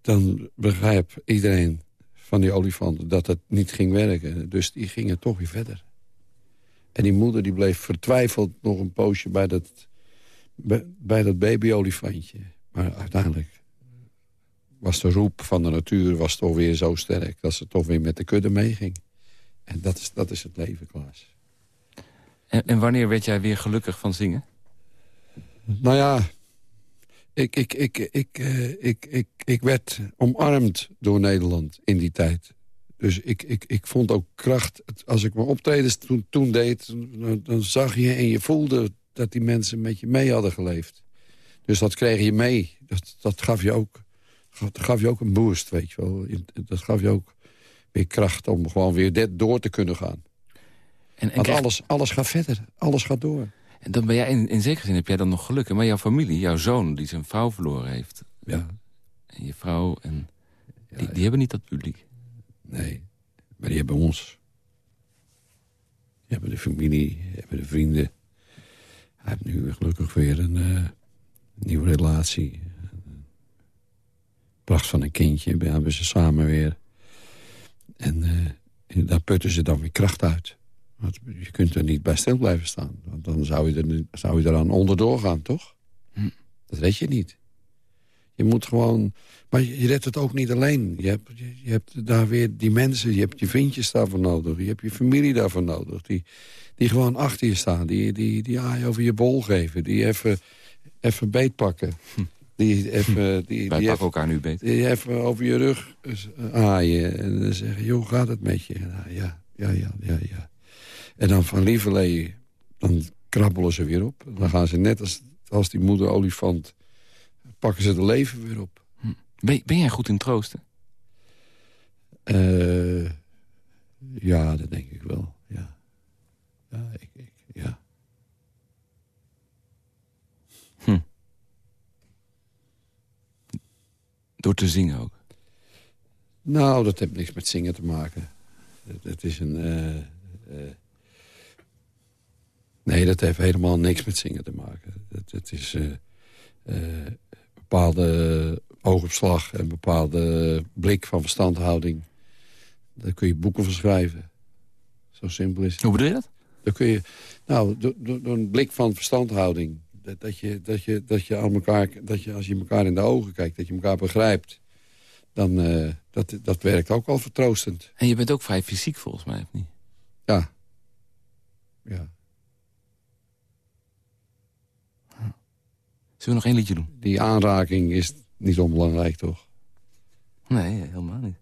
dan begrijpt iedereen van die olifanten dat het niet ging werken. Dus die gingen toch weer verder. En die moeder die bleef vertwijfeld nog een poosje bij dat, bij, dat babyolifantje. Maar uiteindelijk was de roep van de natuur was toch weer zo sterk... dat ze toch weer met de kudde meeging. En dat is, dat is het leven, Klaas. En, en wanneer werd jij weer gelukkig van zingen? Nou ja, ik, ik, ik, ik, uh, ik, ik, ik werd omarmd door Nederland in die tijd. Dus ik, ik, ik vond ook kracht. Als ik mijn optredens toen, toen deed, dan, dan, zag je en je voelde dat die mensen met je mee hadden geleefd. Dus dat kreeg je mee. Dat, dat gaf, je ook, dat gaf je ook een boost, weet je wel. Dat gaf je ook weer kracht om gewoon weer door te kunnen gaan. En, en Want alles, alles gaat verder. Alles gaat door. En dan ben jij, in, in zekere zin heb jij dan nog geluk. Maar jouw familie, jouw zoon, die zijn vrouw verloren heeft. Ja. En je vrouw, en die, die hebben niet dat publiek. Nee, maar die hebben ons. Die hebben de familie, die hebben de vrienden. Hij heeft nu gelukkig weer een uh, nieuwe relatie. Pracht van een kindje, we hebben ze samen weer. En uh, daar putten ze dan weer kracht uit. Want je kunt er niet bij stil blijven staan. Want dan zou je, er, zou je eraan onderdoor gaan, toch? Hm. Dat weet je niet. Je moet gewoon... Maar je redt het ook niet alleen. Je hebt, je, hebt daar weer die mensen, je hebt je vriendjes daarvoor nodig. Je hebt je familie daarvoor nodig. Die, die gewoon achter je staan. Die, die, die over je bol geven. Die even, even beetpakken. Hm. Die even, die, Wij die pakken elkaar nu beet. Die even over je rug aaien. En dan zeggen, joh, gaat het met je? Nou, ja, ja, ja, ja, ja. En dan van lieverlee, dan krabbelen ze weer op. Dan gaan ze net als, als die moeder olifant pakken ze de leven weer op. Hm. Ben, ben jij goed in troosten? Uh, ja, dat denk ik wel, ja. Ja, ik, ik ja. Hm. Door te zingen ook? Nou, dat heeft niks met zingen te maken. Het, is een... Uh, uh, nee, dat heeft helemaal niks met zingen te maken. Het, het is bepaalde oogopslag en bepaalde blik van verstandhouding. Daar kun je boeken van schrijven. Zo simpel is het. Hoe bedoel je dat? Dan kun je, nou, door, door, een blik van verstandhouding. Dat, dat, je, dat, je, dat je aan elkaar, dat je als je elkaar in de ogen kijkt, dat je elkaar begrijpt. Dan, uh, dat, dat werkt ook al vertroostend. En je bent ook vrij fysiek volgens mij, of niet? Ja. Ja. Zullen we nog één liedje doen? Die aanraking is niet onbelangrijk, toch? Nee, helemaal niet.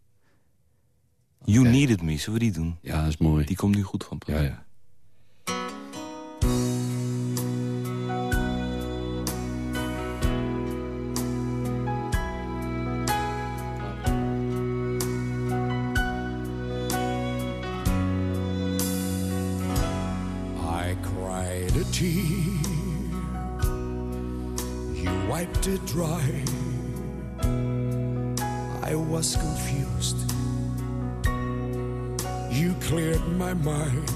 You okay. Needed Me, zullen we die doen? Ja, dat is mooi. Die komt nu goed van Ja, ja. Dry. I was confused. You cleared my mind.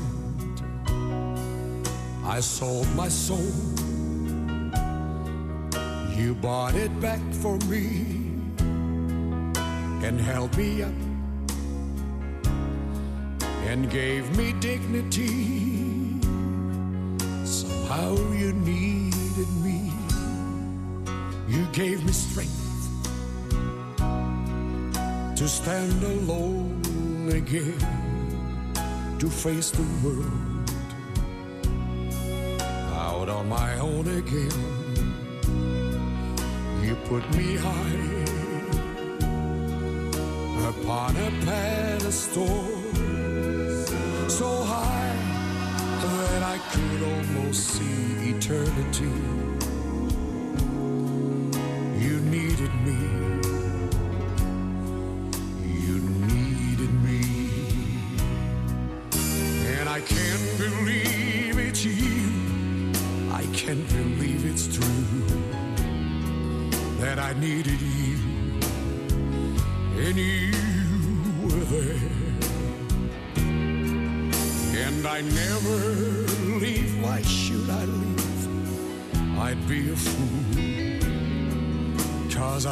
I sold my soul. You bought it back for me and held me up and gave me dignity. Gave me strength to stand alone again, to face the world out on my own again. You put me high upon a pedestal, so high that I could almost see eternity.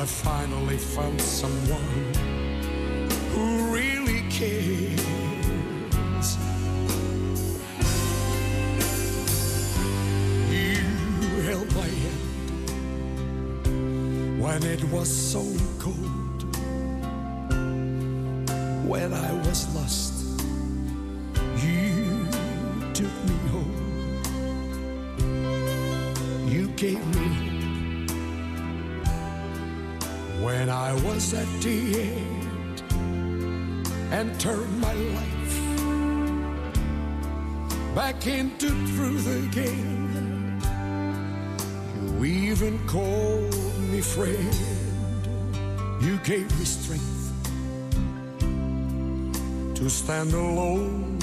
I finally found someone who really cares. You held my hand when it was so cold. When I was lost, you took me home. You gave me when I was at the end and turned my life back into truth again. You even called me friend. You gave me strength to stand alone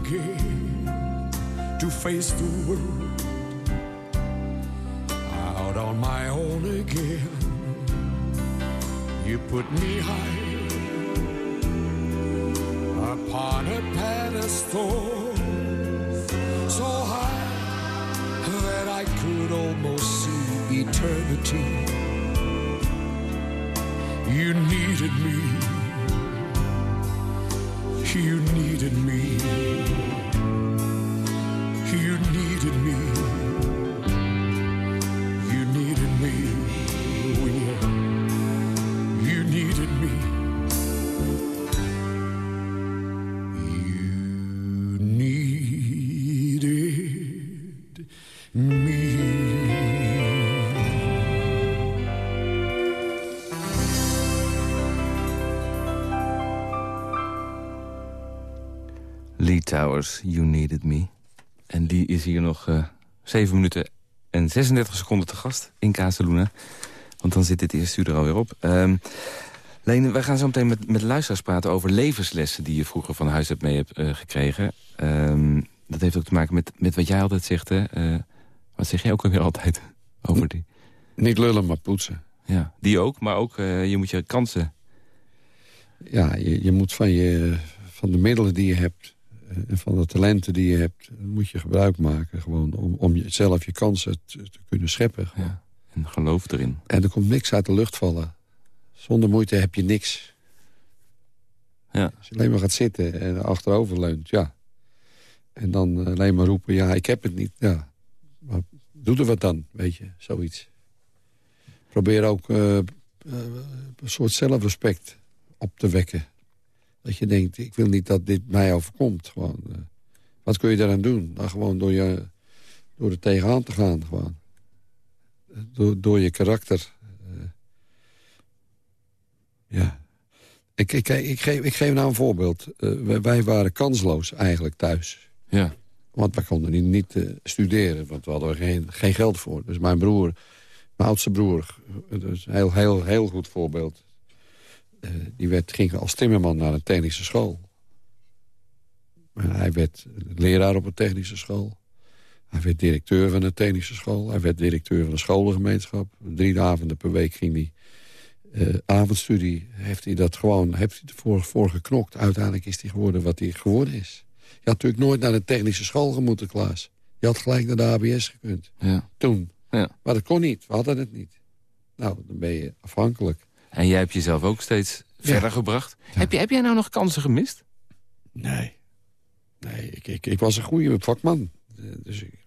again, to face the world out on my own again. You put me high upon a pedestal, so high that I could almost see eternity. You needed me. You needed me. You needed me. You Needed Me. En die is hier nog eh 7 minuten en 36 seconden te gast in Casaluna. Want dan zit dit eerste uur er alweer op. Ehm Lene, wij gaan zo meteen met, met luisteraars praten over levenslessen... die je vroeger van huis hebt mee hebt eh, gekregen. Ehm, dat heeft ook te maken met, met wat jij altijd zegt. Hè? Eh, wat zeg jij ook alweer altijd over die? Niet lullen, maar poetsen. Ja, die ook, maar ook je moet je kansen... Ja, je, je moet van, je, van de middelen die je hebt... eh, en van de talenten die je hebt... moet je gebruik maken gewoon om, om je- zelf je kansen te, te kunnen scheppen. Ja, en geloof erin. En er komt niks uit de lucht vallen. Zonder moeite heb je niks. Ja. Als je alleen maar gaat zitten en achterover leunt, ja. En dan eh, alleen maar roepen, ja, ik heb het niet. Ja. Maar doe er wat dan, weet je, zoiets. Probeer ook eh, eh, een soort zelfrespect op te wekken. Dat je denkt, ik wil niet dat dit mij overkomt. Gewoon, eh. wat kun je daaraan doen? Nou, gewoon door, je, door er tegenaan te gaan, gewoon. Eh, Door, door je karakter. eh. ja. Ik, ik, ik, geef, ik geef nou een voorbeeld. Wij, wij waren kansloos eigenlijk thuis. Ja, Want wij konden niet, niet studeren, want we hadden er geen, geen geld voor. Dus mijn broer, mijn oudste broer, dat is een heel, heel, heel goed voorbeeld. Eh, die werd, ging als timmerman naar een technische school. Hij werd leraar op een technische school. Hij werd directeur van de technische school. Hij werd directeur van de scholengemeenschap. Drie avonden per week ging hij uh, avondstudie. Heeft hij dat gewoon heeft hij ervoor voor geknokt. Uiteindelijk is hij geworden wat hij geworden is. Je had natuurlijk nooit naar de technische school gemoeten, Klaas. Je had gelijk naar de ABS gekund. Ja. Toen. Ja. Maar dat kon niet. We hadden het niet. Nou, dan ben je afhankelijk. En jij hebt jezelf ook steeds verder gebracht. Heb, je, heb jij nou nog kansen gemist? Nee. Nee, ik, ik, ik was een goede vakman. Eh, Dus ik,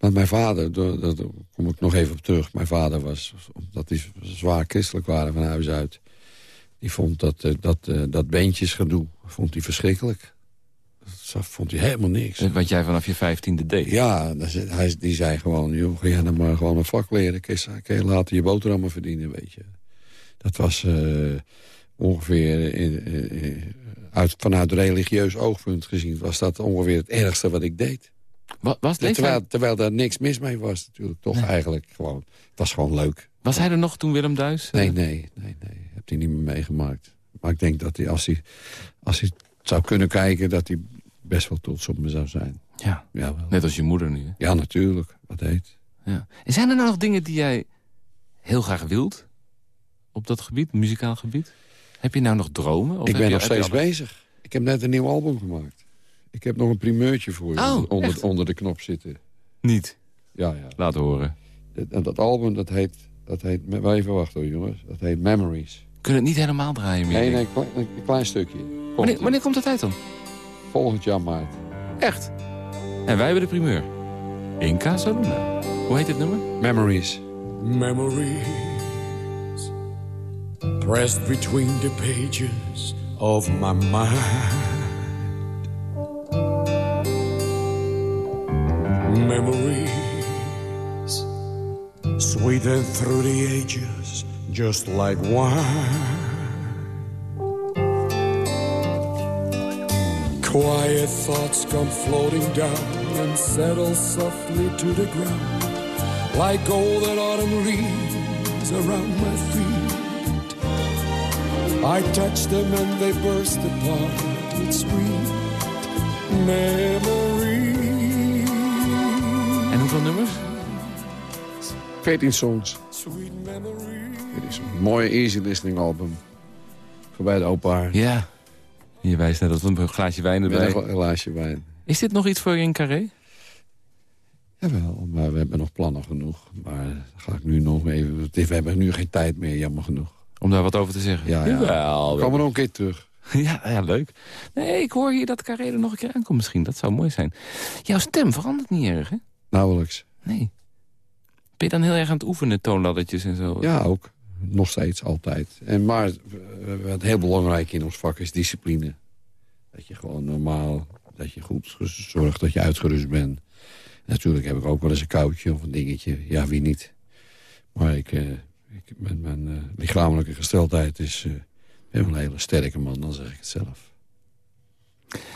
maar mijn vader, daar kom ik nog even op terug. Mijn vader was, omdat hij zwaar christelijk waren van huis uit... die vond dat, eh, dat, eh, dat beentjesgedoe vond hij verschrikkelijk. Dat vond hij helemaal niks. Wat jij vanaf je vijftiende deed? Ja, hij, die zei gewoon... joh, ga jij nou maar gewoon een vak leren. Kun je later je boterhammen verdienen, weet je. Dat was eh, ongeveer... In, uit, vanuit religieus oogpunt gezien... was dat ongeveer het ergste wat ik deed. Wa- Was, leeftijd- Terwijl, terwijl daar niks mis mee was natuurlijk. Toch eigenlijk gewoon... Het was gewoon leuk. was hij er nog toen Willem Duis? eh, Nee, nee, nee, nee. Heb hij niet meer meegemaakt. Maar ik denk dat hij, als hij, als hij zou kunnen kijken... dat hij best wel trots op me zou zijn. Ja, Jawel. net als je moeder nu. hè? Ja, natuurlijk. Wat heet. Ja. En zijn er nou nog dingen die jij heel graag wilt? Op dat gebied, muzikaal gebied? Heb je nou nog dromen? Of ik ben je- nog steeds bezig. Ik heb net een nieuw album gemaakt. Ik heb nog een primeurtje voor je Oh, onder- onder, de knop zitten. Niet. Ja, ja. Laat horen. En dat album, dat heet... Dat heet wel even wachten hoor, jongens. Dat heet Memories. Kunnen het niet helemaal draaien meer? Nee, nee, klein- een klein stukje. Komt Wanneer, wanneer komt dat uit dan? Volgend jaar maart. Echt? En wij hebben de primeur. In Casa Luna. Hoe heet dit nummer? Memories. memories pressed between the pages of my mind. Memories sweetened through the ages just like wine. Quiet thoughts come floating down and settle softly to the ground like golden autumn leaves around my feet. I touch them and they burst apart with sweet memories. En hoeveel nummers? 14 songs. Sweet memories. Dit is een mooie easy listening album. Voorbij de opa. Ja. Je wijst net dat een glaasje wijn Met erbij. een glaasje wijn. Is dit nog iets voor je in Carré? Jawel, maar we hebben nog plannen genoeg. Maar ga ik nu nog even... We hebben nu geen tijd meer, jammer genoeg. Om daar wat over te zeggen? Ja, ja. Jawel. Komen we nog een keer terug. Ja, ja, leuk. Nee, ik hoor hier dat Carré er nog een keer aankomt misschien. Dat zou mooi zijn. Jouw stem verandert niet erg, hè? Nauwelijks. Nee. Ben je dan heel erg aan het oefenen, toonladdertjes en zo? Ja, ook. Nog steeds, altijd. En maar eh, wat heel belangrijk in ons vak is discipline. Dat je gewoon normaal, dat je goed zorgt dat je uitgerust bent. Natuurlijk heb ik ook wel eens een koudje of een dingetje. Ja, wie niet. Maar ik, eh, ik mijn, mijn eh, lichamelijke gesteldheid is... ben wel een hele sterke man, dan zeg ik het zelf.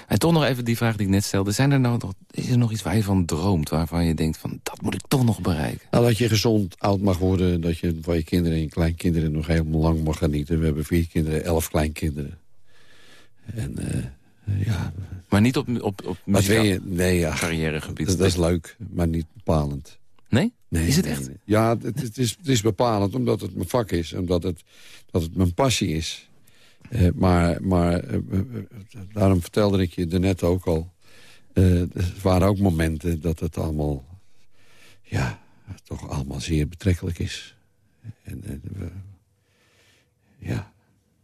En toch nog even die vraag die ik net stelde. Zijn er nou nog, is er nog iets waar je van droomt? Waarvan je denkt van, dat moet ik toch nog bereiken? Nou, dat je gezond oud mag worden. Dat je van je kinderen en kleinkinderen nog helemaal lang mag genieten. We hebben vier kinderen, elf kleinkinderen. En eh, ja, Maar niet op, op, op muzikaal je? Nee, ja, carrièregebied. dat, dat is leuk, maar niet bepalend. Nee? Nee, Is het nee, echt? nee. Ja, het, het, is, het is bepalend omdat het mijn vak is. Omdat het, dat het mijn passie is. Eh, maar maar eh, eh, daarom vertelde ik je net ook al. er waren ook momenten dat het allemaal... Ja, toch allemaal zeer betrekkelijk is. En, we, ja,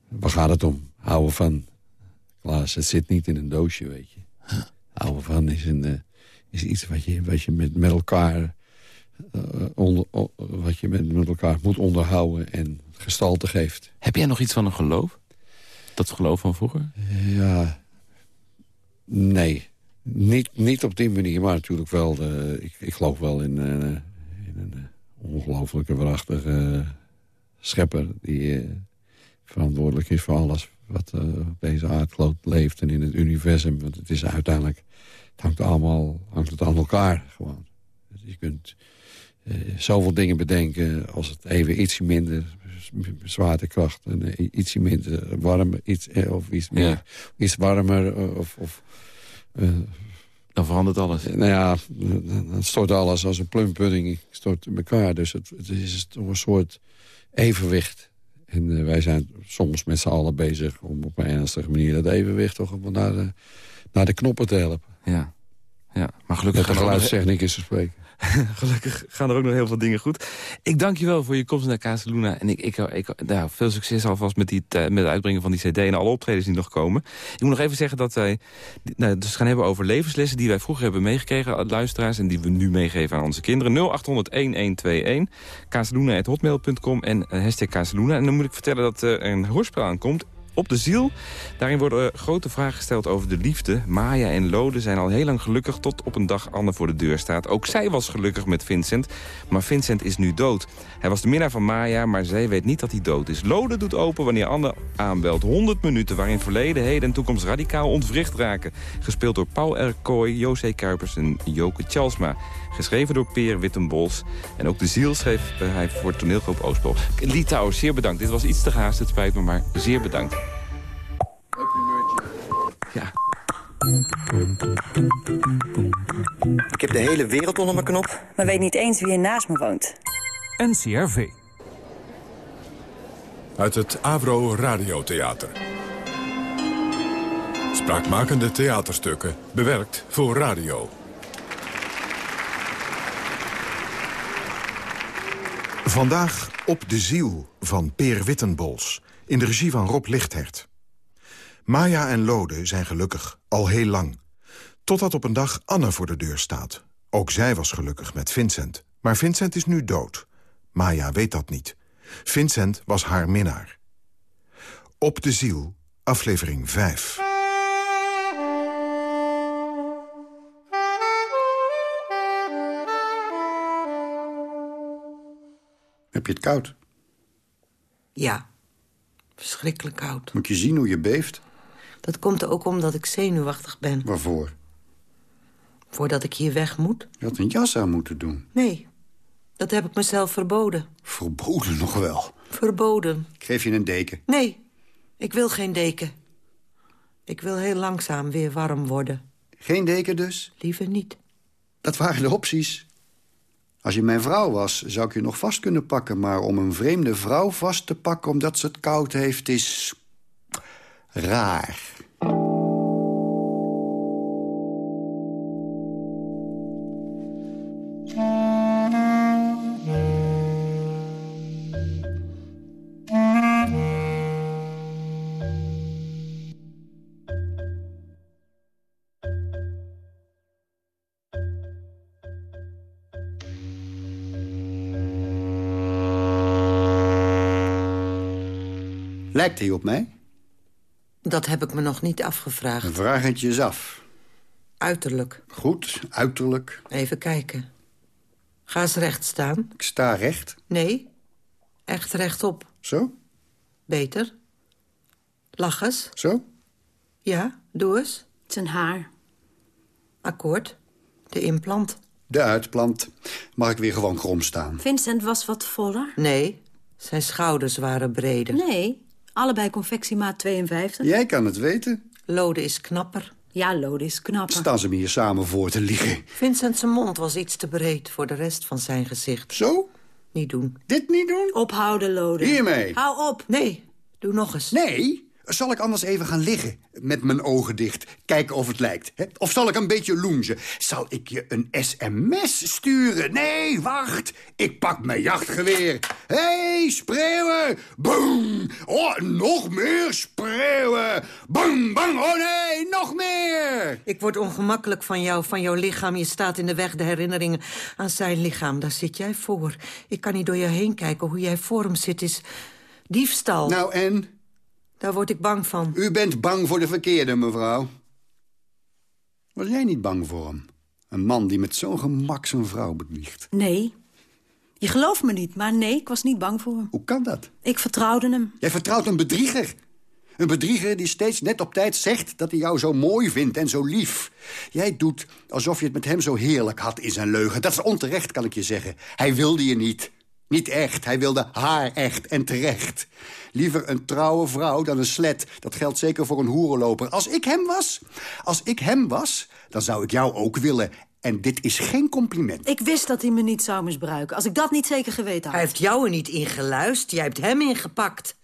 waar gaat het om? Houden van. Klaas, het zit niet in een doosje, weet je. Houden van is, een, is iets wat je, wat je met, met elkaar... eh, onder, wat je met, met elkaar moet onderhouden en gestalte geeft. Heb jij nog iets van een geloof? Dat geloof van vroeger? Ja, nee. Niet, niet op die manier, maar natuurlijk wel... De, ik, ik geloof wel in, eh, in een eh, ongelooflijke, waarachtige schepper... die eh, verantwoordelijk is voor alles wat eh, op deze aardkloot leeft... en in het universum. Want het is uiteindelijk... Het hangt, allemaal, hangt het aan elkaar gewoon. Dus je kunt eh, zoveel dingen bedenken als het even ietsje minder zwaartekracht... en eh, ietsje minder warm, iets, eh, of iets, meer, Ja. iets warmer... eh, of, of eh, Dan verandert alles. Nou ja, dan stort alles als een plumpudding stort in elkaar. Dus het, het is toch een soort evenwicht. En eh, wij zijn soms met z'n allen bezig om op een ernstige manier... dat evenwicht toch naar de, naar de knoppen te helpen. Ja, ja. maar gelukkig... Met de is te spreken. Gelukkig gaan er ook nog heel veel dingen goed. Ik dank je wel voor je komst naar Casaluna. En ik, ik, ik, nou, veel succes alvast met, die, met het uitbrengen van die cd... en alle optredens die nog komen. Ik moet nog even zeggen dat wij nou, dus gaan hebben over levenslessen... die wij vroeger hebben meegekregen, aan luisteraars... en die we nu meegeven aan onze kinderen. 0800-1121, casaluna.hotmail.com en uh, hashtag Casaluna. En dan moet ik vertellen dat er een hoorspel aankomt op de ziel. Daarin worden grote vragen gesteld over de liefde. Maya en Lode zijn al heel lang gelukkig tot op een dag Anne voor de deur staat. Ook zij was gelukkig met Vincent, maar Vincent is nu dood. Hij was de minnaar van Maya, maar zij weet niet dat hij dood is. Lode doet open wanneer Anne aanbelt. 100 minuten waarin verleden, heden en toekomst radicaal ontwricht raken. Gespeeld door Paul R. Kooi, José Kuipers en Joke Chalsma. Geschreven door Peer Wittenbols. En ook de ziel schreef uh, hij voor toneelgroep Oostpol. Litouw, zeer bedankt. Dit was iets te gehaast, het spijt me, maar zeer bedankt. Ja. Ik heb de hele wereld onder mijn knop. Maar weet niet eens wie er naast me woont. NCRV. Uit het Avro Radiotheater. Spraakmakende theaterstukken, bewerkt voor radio. Vandaag Op de Ziel van Peer Wittenbols, in de regie van Rob Lichthert. Maya en Lode zijn gelukkig, al heel lang. Totdat op een dag Anne voor de deur staat. Ook zij was gelukkig met Vincent. Maar Vincent is nu dood. Maya weet dat niet. Vincent was haar minnaar. Op de Ziel, aflevering 5. Heb je het koud? Ja, verschrikkelijk koud. Moet je zien hoe je beeft? Dat komt ook omdat ik zenuwachtig ben. Waarvoor? Voordat ik hier weg moet. Je had een jas aan moeten doen. Nee, dat heb ik mezelf verboden. Verboden nog wel? Verboden. Ik geef je een deken. Nee, ik wil geen deken. Ik wil heel langzaam weer warm worden. Geen deken dus? Liever niet. Dat waren de opties. Als je mijn vrouw was, zou ik je nog vast kunnen pakken... maar om een vreemde vrouw vast te pakken omdat ze het koud heeft, is... raar. Hij op mij? Dat heb ik me nog niet afgevraagd. Vraag het je eens af. Uiterlijk. Goed, uiterlijk. Even kijken. Ga eens recht staan. Ik sta recht. Nee, echt rechtop. Zo? Beter. Lach eens. Zo? Ja, doe eens. Zijn haar. Akkoord. De implant. De uitplant. Mag ik weer gewoon krom staan? Vincent was wat voller. Nee, zijn schouders waren breder. Nee, allebei confectiemaat 52. Jij kan het weten. Lode is knapper. Ja, Lode is knapper. Staan ze me hier samen voor te liegen. Vincent zijn mond was iets te breed voor de rest van zijn gezicht. Zo? Niet doen. Dit niet doen? Ophouden, Lode. Hiermee. Hou op. Nee, doe nog eens. Nee? Zal ik anders even gaan liggen? Met mijn ogen dicht. Kijken of het lijkt. Hè? Of zal ik een beetje loenzen? Zal ik je een sms sturen? Nee, wacht. Ik pak mijn jachtgeweer. Hé, hey, spreeuwen. Boom. Oh, nog meer spreeuwen. Bang, bang. Oh nee, nog meer. Ik word ongemakkelijk van jou, van jouw lichaam. Je staat in de weg de herinneringen aan zijn lichaam. Daar zit jij voor. Ik kan niet door je heen kijken. Hoe jij voor hem zit is diefstal. Nou, en? Daar word ik bang van. U bent bang voor de verkeerde, mevrouw. Was jij niet bang voor hem? Een man die met zo'n gemak zijn vrouw bedriegt. Nee. Je gelooft me niet, maar nee, ik was niet bang voor hem. Hoe kan dat? Ik vertrouwde hem. Jij vertrouwt een bedrieger. Een bedrieger die steeds net op tijd zegt dat hij jou zo mooi vindt en zo lief. Jij doet alsof je het met hem zo heerlijk had in zijn leugen. Dat is onterecht, kan ik je zeggen. Hij wilde je niet. Niet echt, hij wilde haar echt en terecht. Liever een trouwe vrouw dan een slet. Dat geldt zeker voor een hoerenloper. Als ik hem was, als ik hem was, dan zou ik jou ook willen. En dit is geen compliment. Ik wist dat hij me niet zou misbruiken. Als ik dat niet zeker geweten had. Hij heeft jou er niet ingeluist, jij hebt hem ingepakt.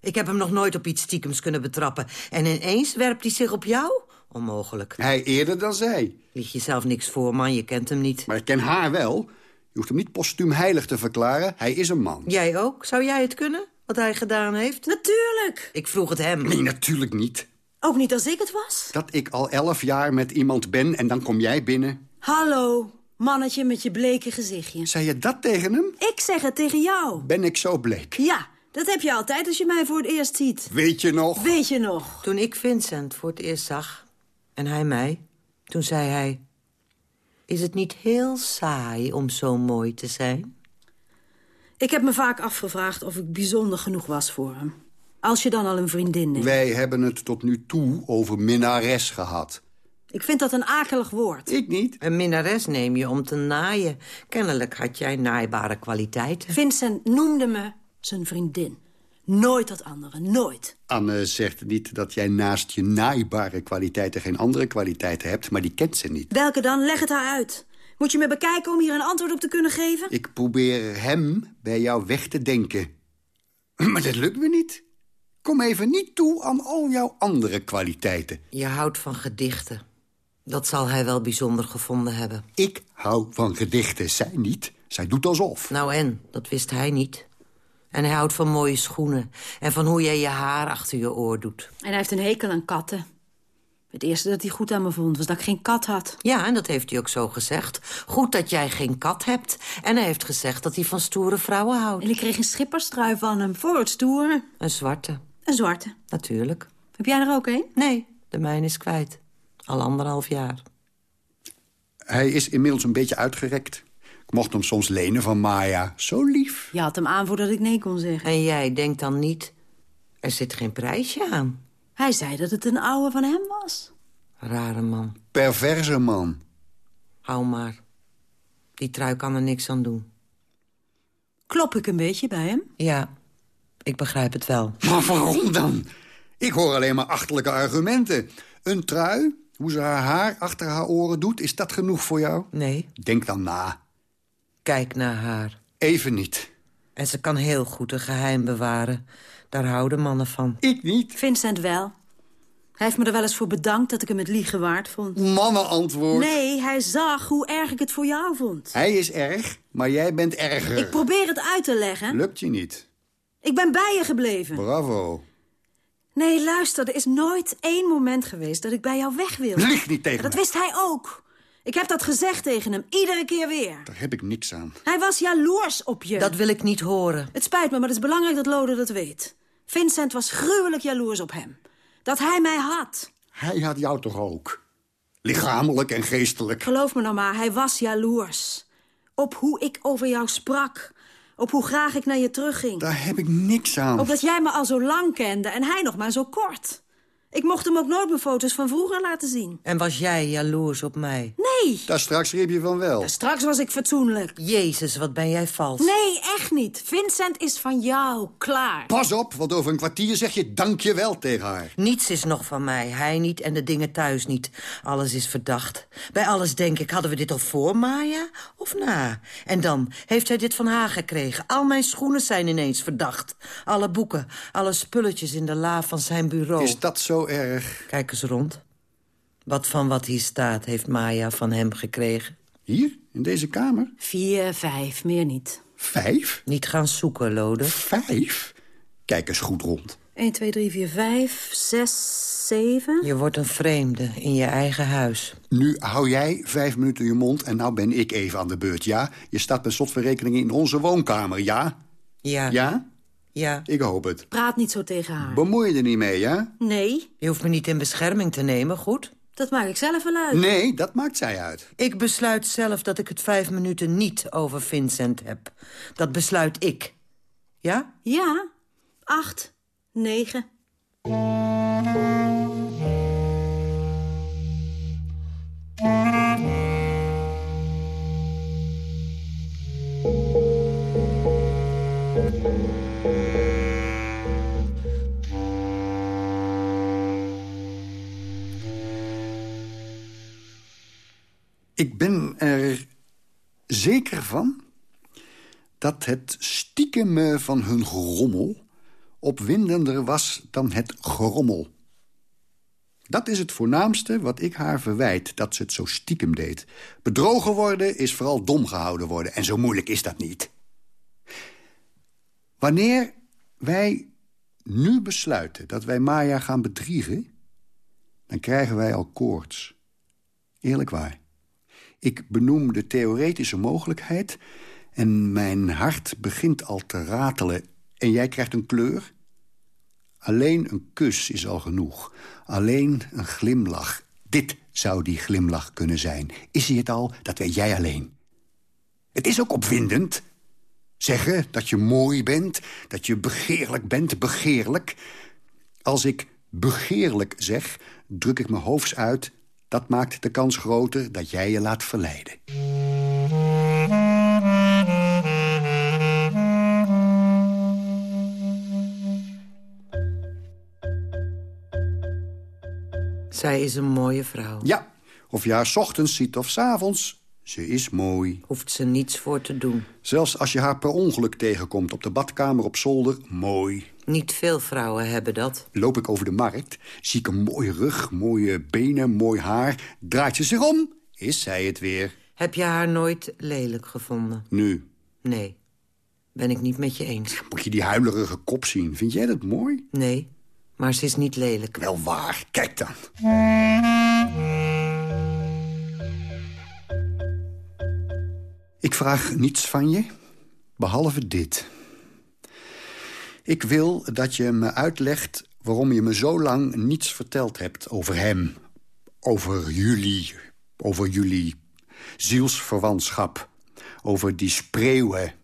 Ik heb hem nog nooit op iets stiekems kunnen betrappen. En ineens werpt hij zich op jou? Onmogelijk. Hij eerder dan zij. Lieg jezelf niks voor, man, je kent hem niet. Maar ik ken haar wel. Je hoeft hem niet postuum heilig te verklaren. Hij is een man. Jij ook? Zou jij het kunnen, wat hij gedaan heeft? Natuurlijk. Ik vroeg het hem. Nee, natuurlijk niet. Ook niet als ik het was? Dat ik al elf jaar met iemand ben en dan kom jij binnen. Hallo, mannetje met je bleke gezichtje. Zei je dat tegen hem? Ik zeg het tegen jou. Ben ik zo bleek? Ja, dat heb je altijd als je mij voor het eerst ziet. Weet je nog? Weet je nog? Toen ik Vincent voor het eerst zag, en hij mij, toen zei hij... Is het niet heel saai om zo mooi te zijn? Ik heb me vaak afgevraagd of ik bijzonder genoeg was voor hem. Als je dan al een vriendin neemt. Wij hebben het tot nu toe over minnares gehad. Ik vind dat een akelig woord. Ik niet. Een minnares neem je om te naaien. Kennelijk had jij naaibare kwaliteiten. Vincent noemde me zijn vriendin. Nooit dat andere, nooit. Anne zegt niet dat jij naast je naaibare kwaliteiten... geen andere kwaliteiten hebt, maar die kent ze niet. Welke dan? Leg het haar uit. Moet je me bekijken om hier een antwoord op te kunnen geven? Ik probeer hem bij jou weg te denken. Maar dat lukt me niet. Kom even niet toe aan al jouw andere kwaliteiten. Je houdt van gedichten. Dat zal hij wel bijzonder gevonden hebben. Ik hou van gedichten, zij niet. Zij doet alsof. Nou en, dat wist hij niet. En hij houdt van mooie schoenen. En van hoe jij je haar achter je oor doet. En hij heeft een hekel aan katten. Het eerste dat hij goed aan me vond, was dat ik geen kat had. Ja, en dat heeft hij ook zo gezegd. Goed dat jij geen kat hebt. En hij heeft gezegd dat hij van stoere vrouwen houdt. En ik kreeg een schipperstrui van hem, voor het stoere. Een zwarte. Een zwarte. Natuurlijk. Heb jij er ook een? Nee, de mijne is kwijt. Al anderhalf jaar. Hij is inmiddels een beetje uitgerekt. Ik mocht hem soms lenen van Maya. Zo lief. Je had hem aan voordat ik nee kon zeggen. En jij denkt dan niet... er zit geen prijsje aan. Hij zei dat het een oude van hem was. Rare man. Perverse man. Hou maar. Die trui kan er niks aan doen. Klop ik een beetje bij hem? Ja, ik begrijp het wel. Maar waarom dan? Ik hoor alleen maar achterlijke argumenten. Een trui, hoe ze haar haar achter haar oren doet, is dat genoeg voor jou? Nee. Denk dan na. Kijk naar haar. Even niet. En ze kan heel goed een geheim bewaren. Daar houden mannen van. Ik niet. Vincent wel. Hij heeft me er wel eens voor bedankt dat ik hem het liegen waard vond. Mannenantwoord. Nee, hij zag hoe erg ik het voor jou vond. Hij is erg, maar jij bent erger. Ik probeer het uit te leggen. Lukt je niet. Ik ben bij je gebleven. Bravo. Nee, luister, er is nooit één moment geweest dat ik bij jou weg wilde. Lieg niet tegen Dat mij. wist hij ook. Ik heb dat gezegd tegen hem, iedere keer weer. Daar heb ik niks aan. Hij was jaloers op je. Dat wil ik niet horen. Het spijt me, maar het is belangrijk dat Lode dat weet. Vincent was gruwelijk jaloers op hem. Dat hij mij had. Hij had jou toch ook? Lichamelijk en geestelijk. Geloof me nou maar, hij was jaloers. Op hoe ik over jou sprak. Op hoe graag ik naar je terugging. Daar heb ik niks aan. Op dat jij me al zo lang kende en hij nog maar zo kort. Ik mocht hem ook nooit mijn foto's van vroeger laten zien. En was jij jaloers op mij? Nee, Daar straks riep je van wel. straks was ik fatsoenlijk. Jezus, wat ben jij vals. Nee, echt niet. Vincent is van jou, klaar. Pas op, want over een kwartier zeg je dankjewel tegen haar. Niets is nog van mij. Hij niet en de dingen thuis niet. Alles is verdacht. Bij alles denk ik, hadden we dit al voor Maya of na? En dan heeft hij dit van haar gekregen. Al mijn schoenen zijn ineens verdacht. Alle boeken, alle spulletjes in de la van zijn bureau. Is dat zo erg? Kijk eens rond. Wat van wat hier staat heeft Maya van hem gekregen. Hier, in deze kamer? Vier, vijf, meer niet. Vijf? Niet gaan zoeken, Lode. Vijf? Kijk eens goed rond. 1, 2, 3, 4, 5, 6, 7. Je wordt een vreemde in je eigen huis. Nu hou jij vijf minuten je mond en nou ben ik even aan de beurt, ja? Je staat per slotverrekening in onze woonkamer, ja? Ja. Ja? Ja. Ik hoop het. Praat niet zo tegen haar. Bemoei je er niet mee, ja? Nee, Je hoeft me niet in bescherming te nemen, goed? dat maak ik zelf wel uit. Nee, dat maakt zij uit. Ik besluit zelf dat ik het vijf minuten niet over Vincent heb. Dat besluit ik. Ja? Ja, acht, negen. Ik ben er zeker van dat het stiekeme van hun gerommel opwindender was dan het gerommel. Dat is het voornaamste wat ik haar verwijt, dat ze het zo stiekem deed. Bedrogen worden is vooral dom gehouden worden, en zo moeilijk is dat niet. Wanneer wij nu besluiten dat wij Maya gaan bedriegen... dan krijgen wij al koorts. Eerlijk waar. Ik benoem de theoretische mogelijkheid... en mijn hart begint al te ratelen. En jij krijgt een kleur? Alleen een kus is al genoeg. Alleen een glimlach. Dit zou die glimlach kunnen zijn. Is hij het al, dat weet jij alleen. Het is ook opwindend. Zeggen dat je mooi bent, dat je begeerlijk bent, begeerlijk. Als ik begeerlijk zeg, druk ik mijn hoofds uit... dat maakt de kans groter dat jij je laat verleiden. Zij is een mooie vrouw. Ja, of je haar 's ochtends ziet of 's avonds, ze is mooi. Hoeft ze niets voor te doen. Zelfs als je haar per ongeluk tegenkomt op de badkamer op zolder, mooi. Niet veel vrouwen hebben dat. Loop ik over de markt, zie ik een mooie rug, mooie benen, mooi haar. Draait ze zich om, is zij het weer. Heb je haar nooit lelijk gevonden? Nu, Nee. Ben ik niet met je eens. moet je die huilerige kop zien. Vind jij dat mooi? Nee, maar ze is niet lelijk. Wel waar, kijk dan. Ik vraag niets van je, behalve dit. Ik wil dat je me uitlegt waarom je me zo lang niets verteld hebt over hem. Over jullie, over jullie zielsverwantschap. Over die spreeuwen.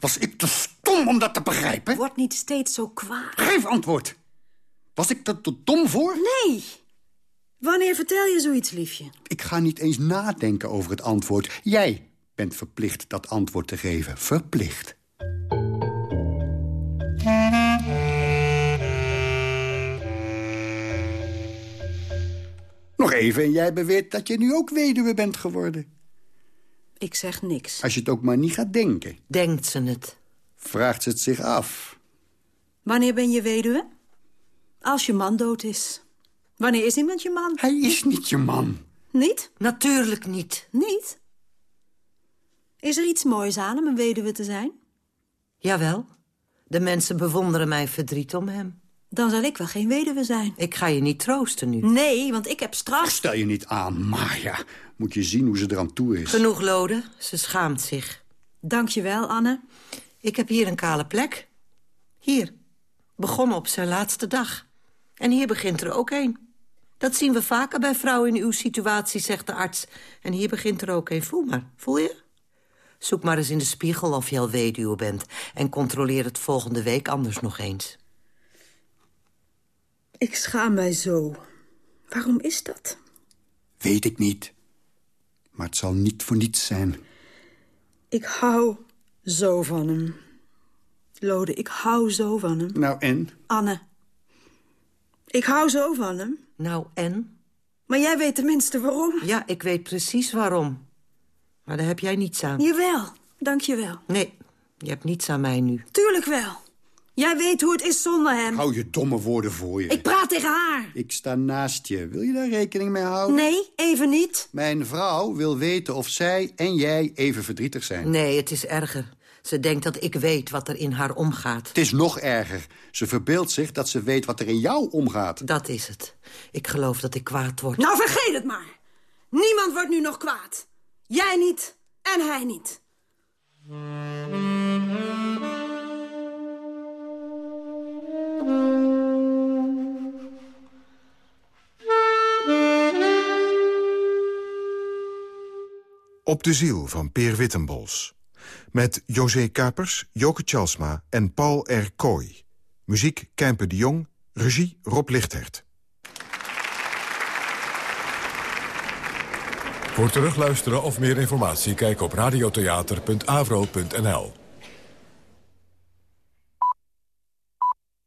Was ik te stom om dat te begrijpen? Word niet steeds zo kwaad. Geef antwoord. Was ik er te dom voor? Nee. Wanneer vertel je zoiets, liefje? Ik ga niet eens nadenken over het antwoord. Jij bent verplicht dat antwoord te geven. Verplicht. Nog even en jij beweert dat je nu ook weduwe bent geworden. Ik zeg niks. Als je het ook maar niet gaat denken. Denkt ze het? Vraagt ze het zich af. Wanneer ben je weduwe? Als je man dood is. Wanneer is iemand je man? Hij is niet je man. Niet? Natuurlijk niet. Niet? Is er iets moois aan om een weduwe te zijn? Jawel. De mensen bewonderen mijn verdriet om hem. Dan zal ik wel geen weduwe zijn. Ik ga je niet troosten nu. Nee, want ik heb straks... Stel je niet aan, Maya. Moet je zien hoe ze eraan toe is. Genoeg, Lode. Ze schaamt zich. Dank je wel, Anne. Ik heb hier een kale plek. Hier. Begonnen op zijn laatste dag. En hier begint er ook een. Dat zien we vaker bij vrouwen in uw situatie, zegt de arts. En hier begint er ook een. Voel maar. Voel je? Zoek maar eens in de spiegel of je al weduwe bent. En controleer het volgende week anders nog eens. Ik schaam mij zo. Waarom is dat? Weet ik niet. Maar het zal niet voor niets zijn. Ik hou zo van hem. Lode, ik hou zo van hem. Nou, en? Anne. Ik hou zo van hem. Nou, en? Maar jij weet tenminste waarom. Ja, ik weet precies waarom. Maar daar heb jij niets aan. Jawel, dank je wel. Nee, je hebt niets aan mij nu. Tuurlijk wel. Jij weet hoe het is zonder hem. Hou je domme woorden voor je. Ik praat tegen haar. Ik sta naast je. Wil je daar rekening mee houden? Nee, even niet. Mijn vrouw wil weten of zij en jij even verdrietig zijn. Nee, het is erger. Ze denkt dat ik weet wat er in haar omgaat. Het is nog erger. Ze verbeeldt zich dat ze weet wat er in jou omgaat. Dat is het. Ik geloof dat ik kwaad word. Nou, vergeet het maar. Niemand wordt nu nog kwaad. Jij niet en hij niet. Op de ziel van Peer Wittenbols. Met José Kapers, Joke Tjalsma en Paul R. Kooi. Muziek Kempe de Jong, regie Rob Lichthert. Voor terugluisteren of meer informatie kijk op radiotheater.avro.nl.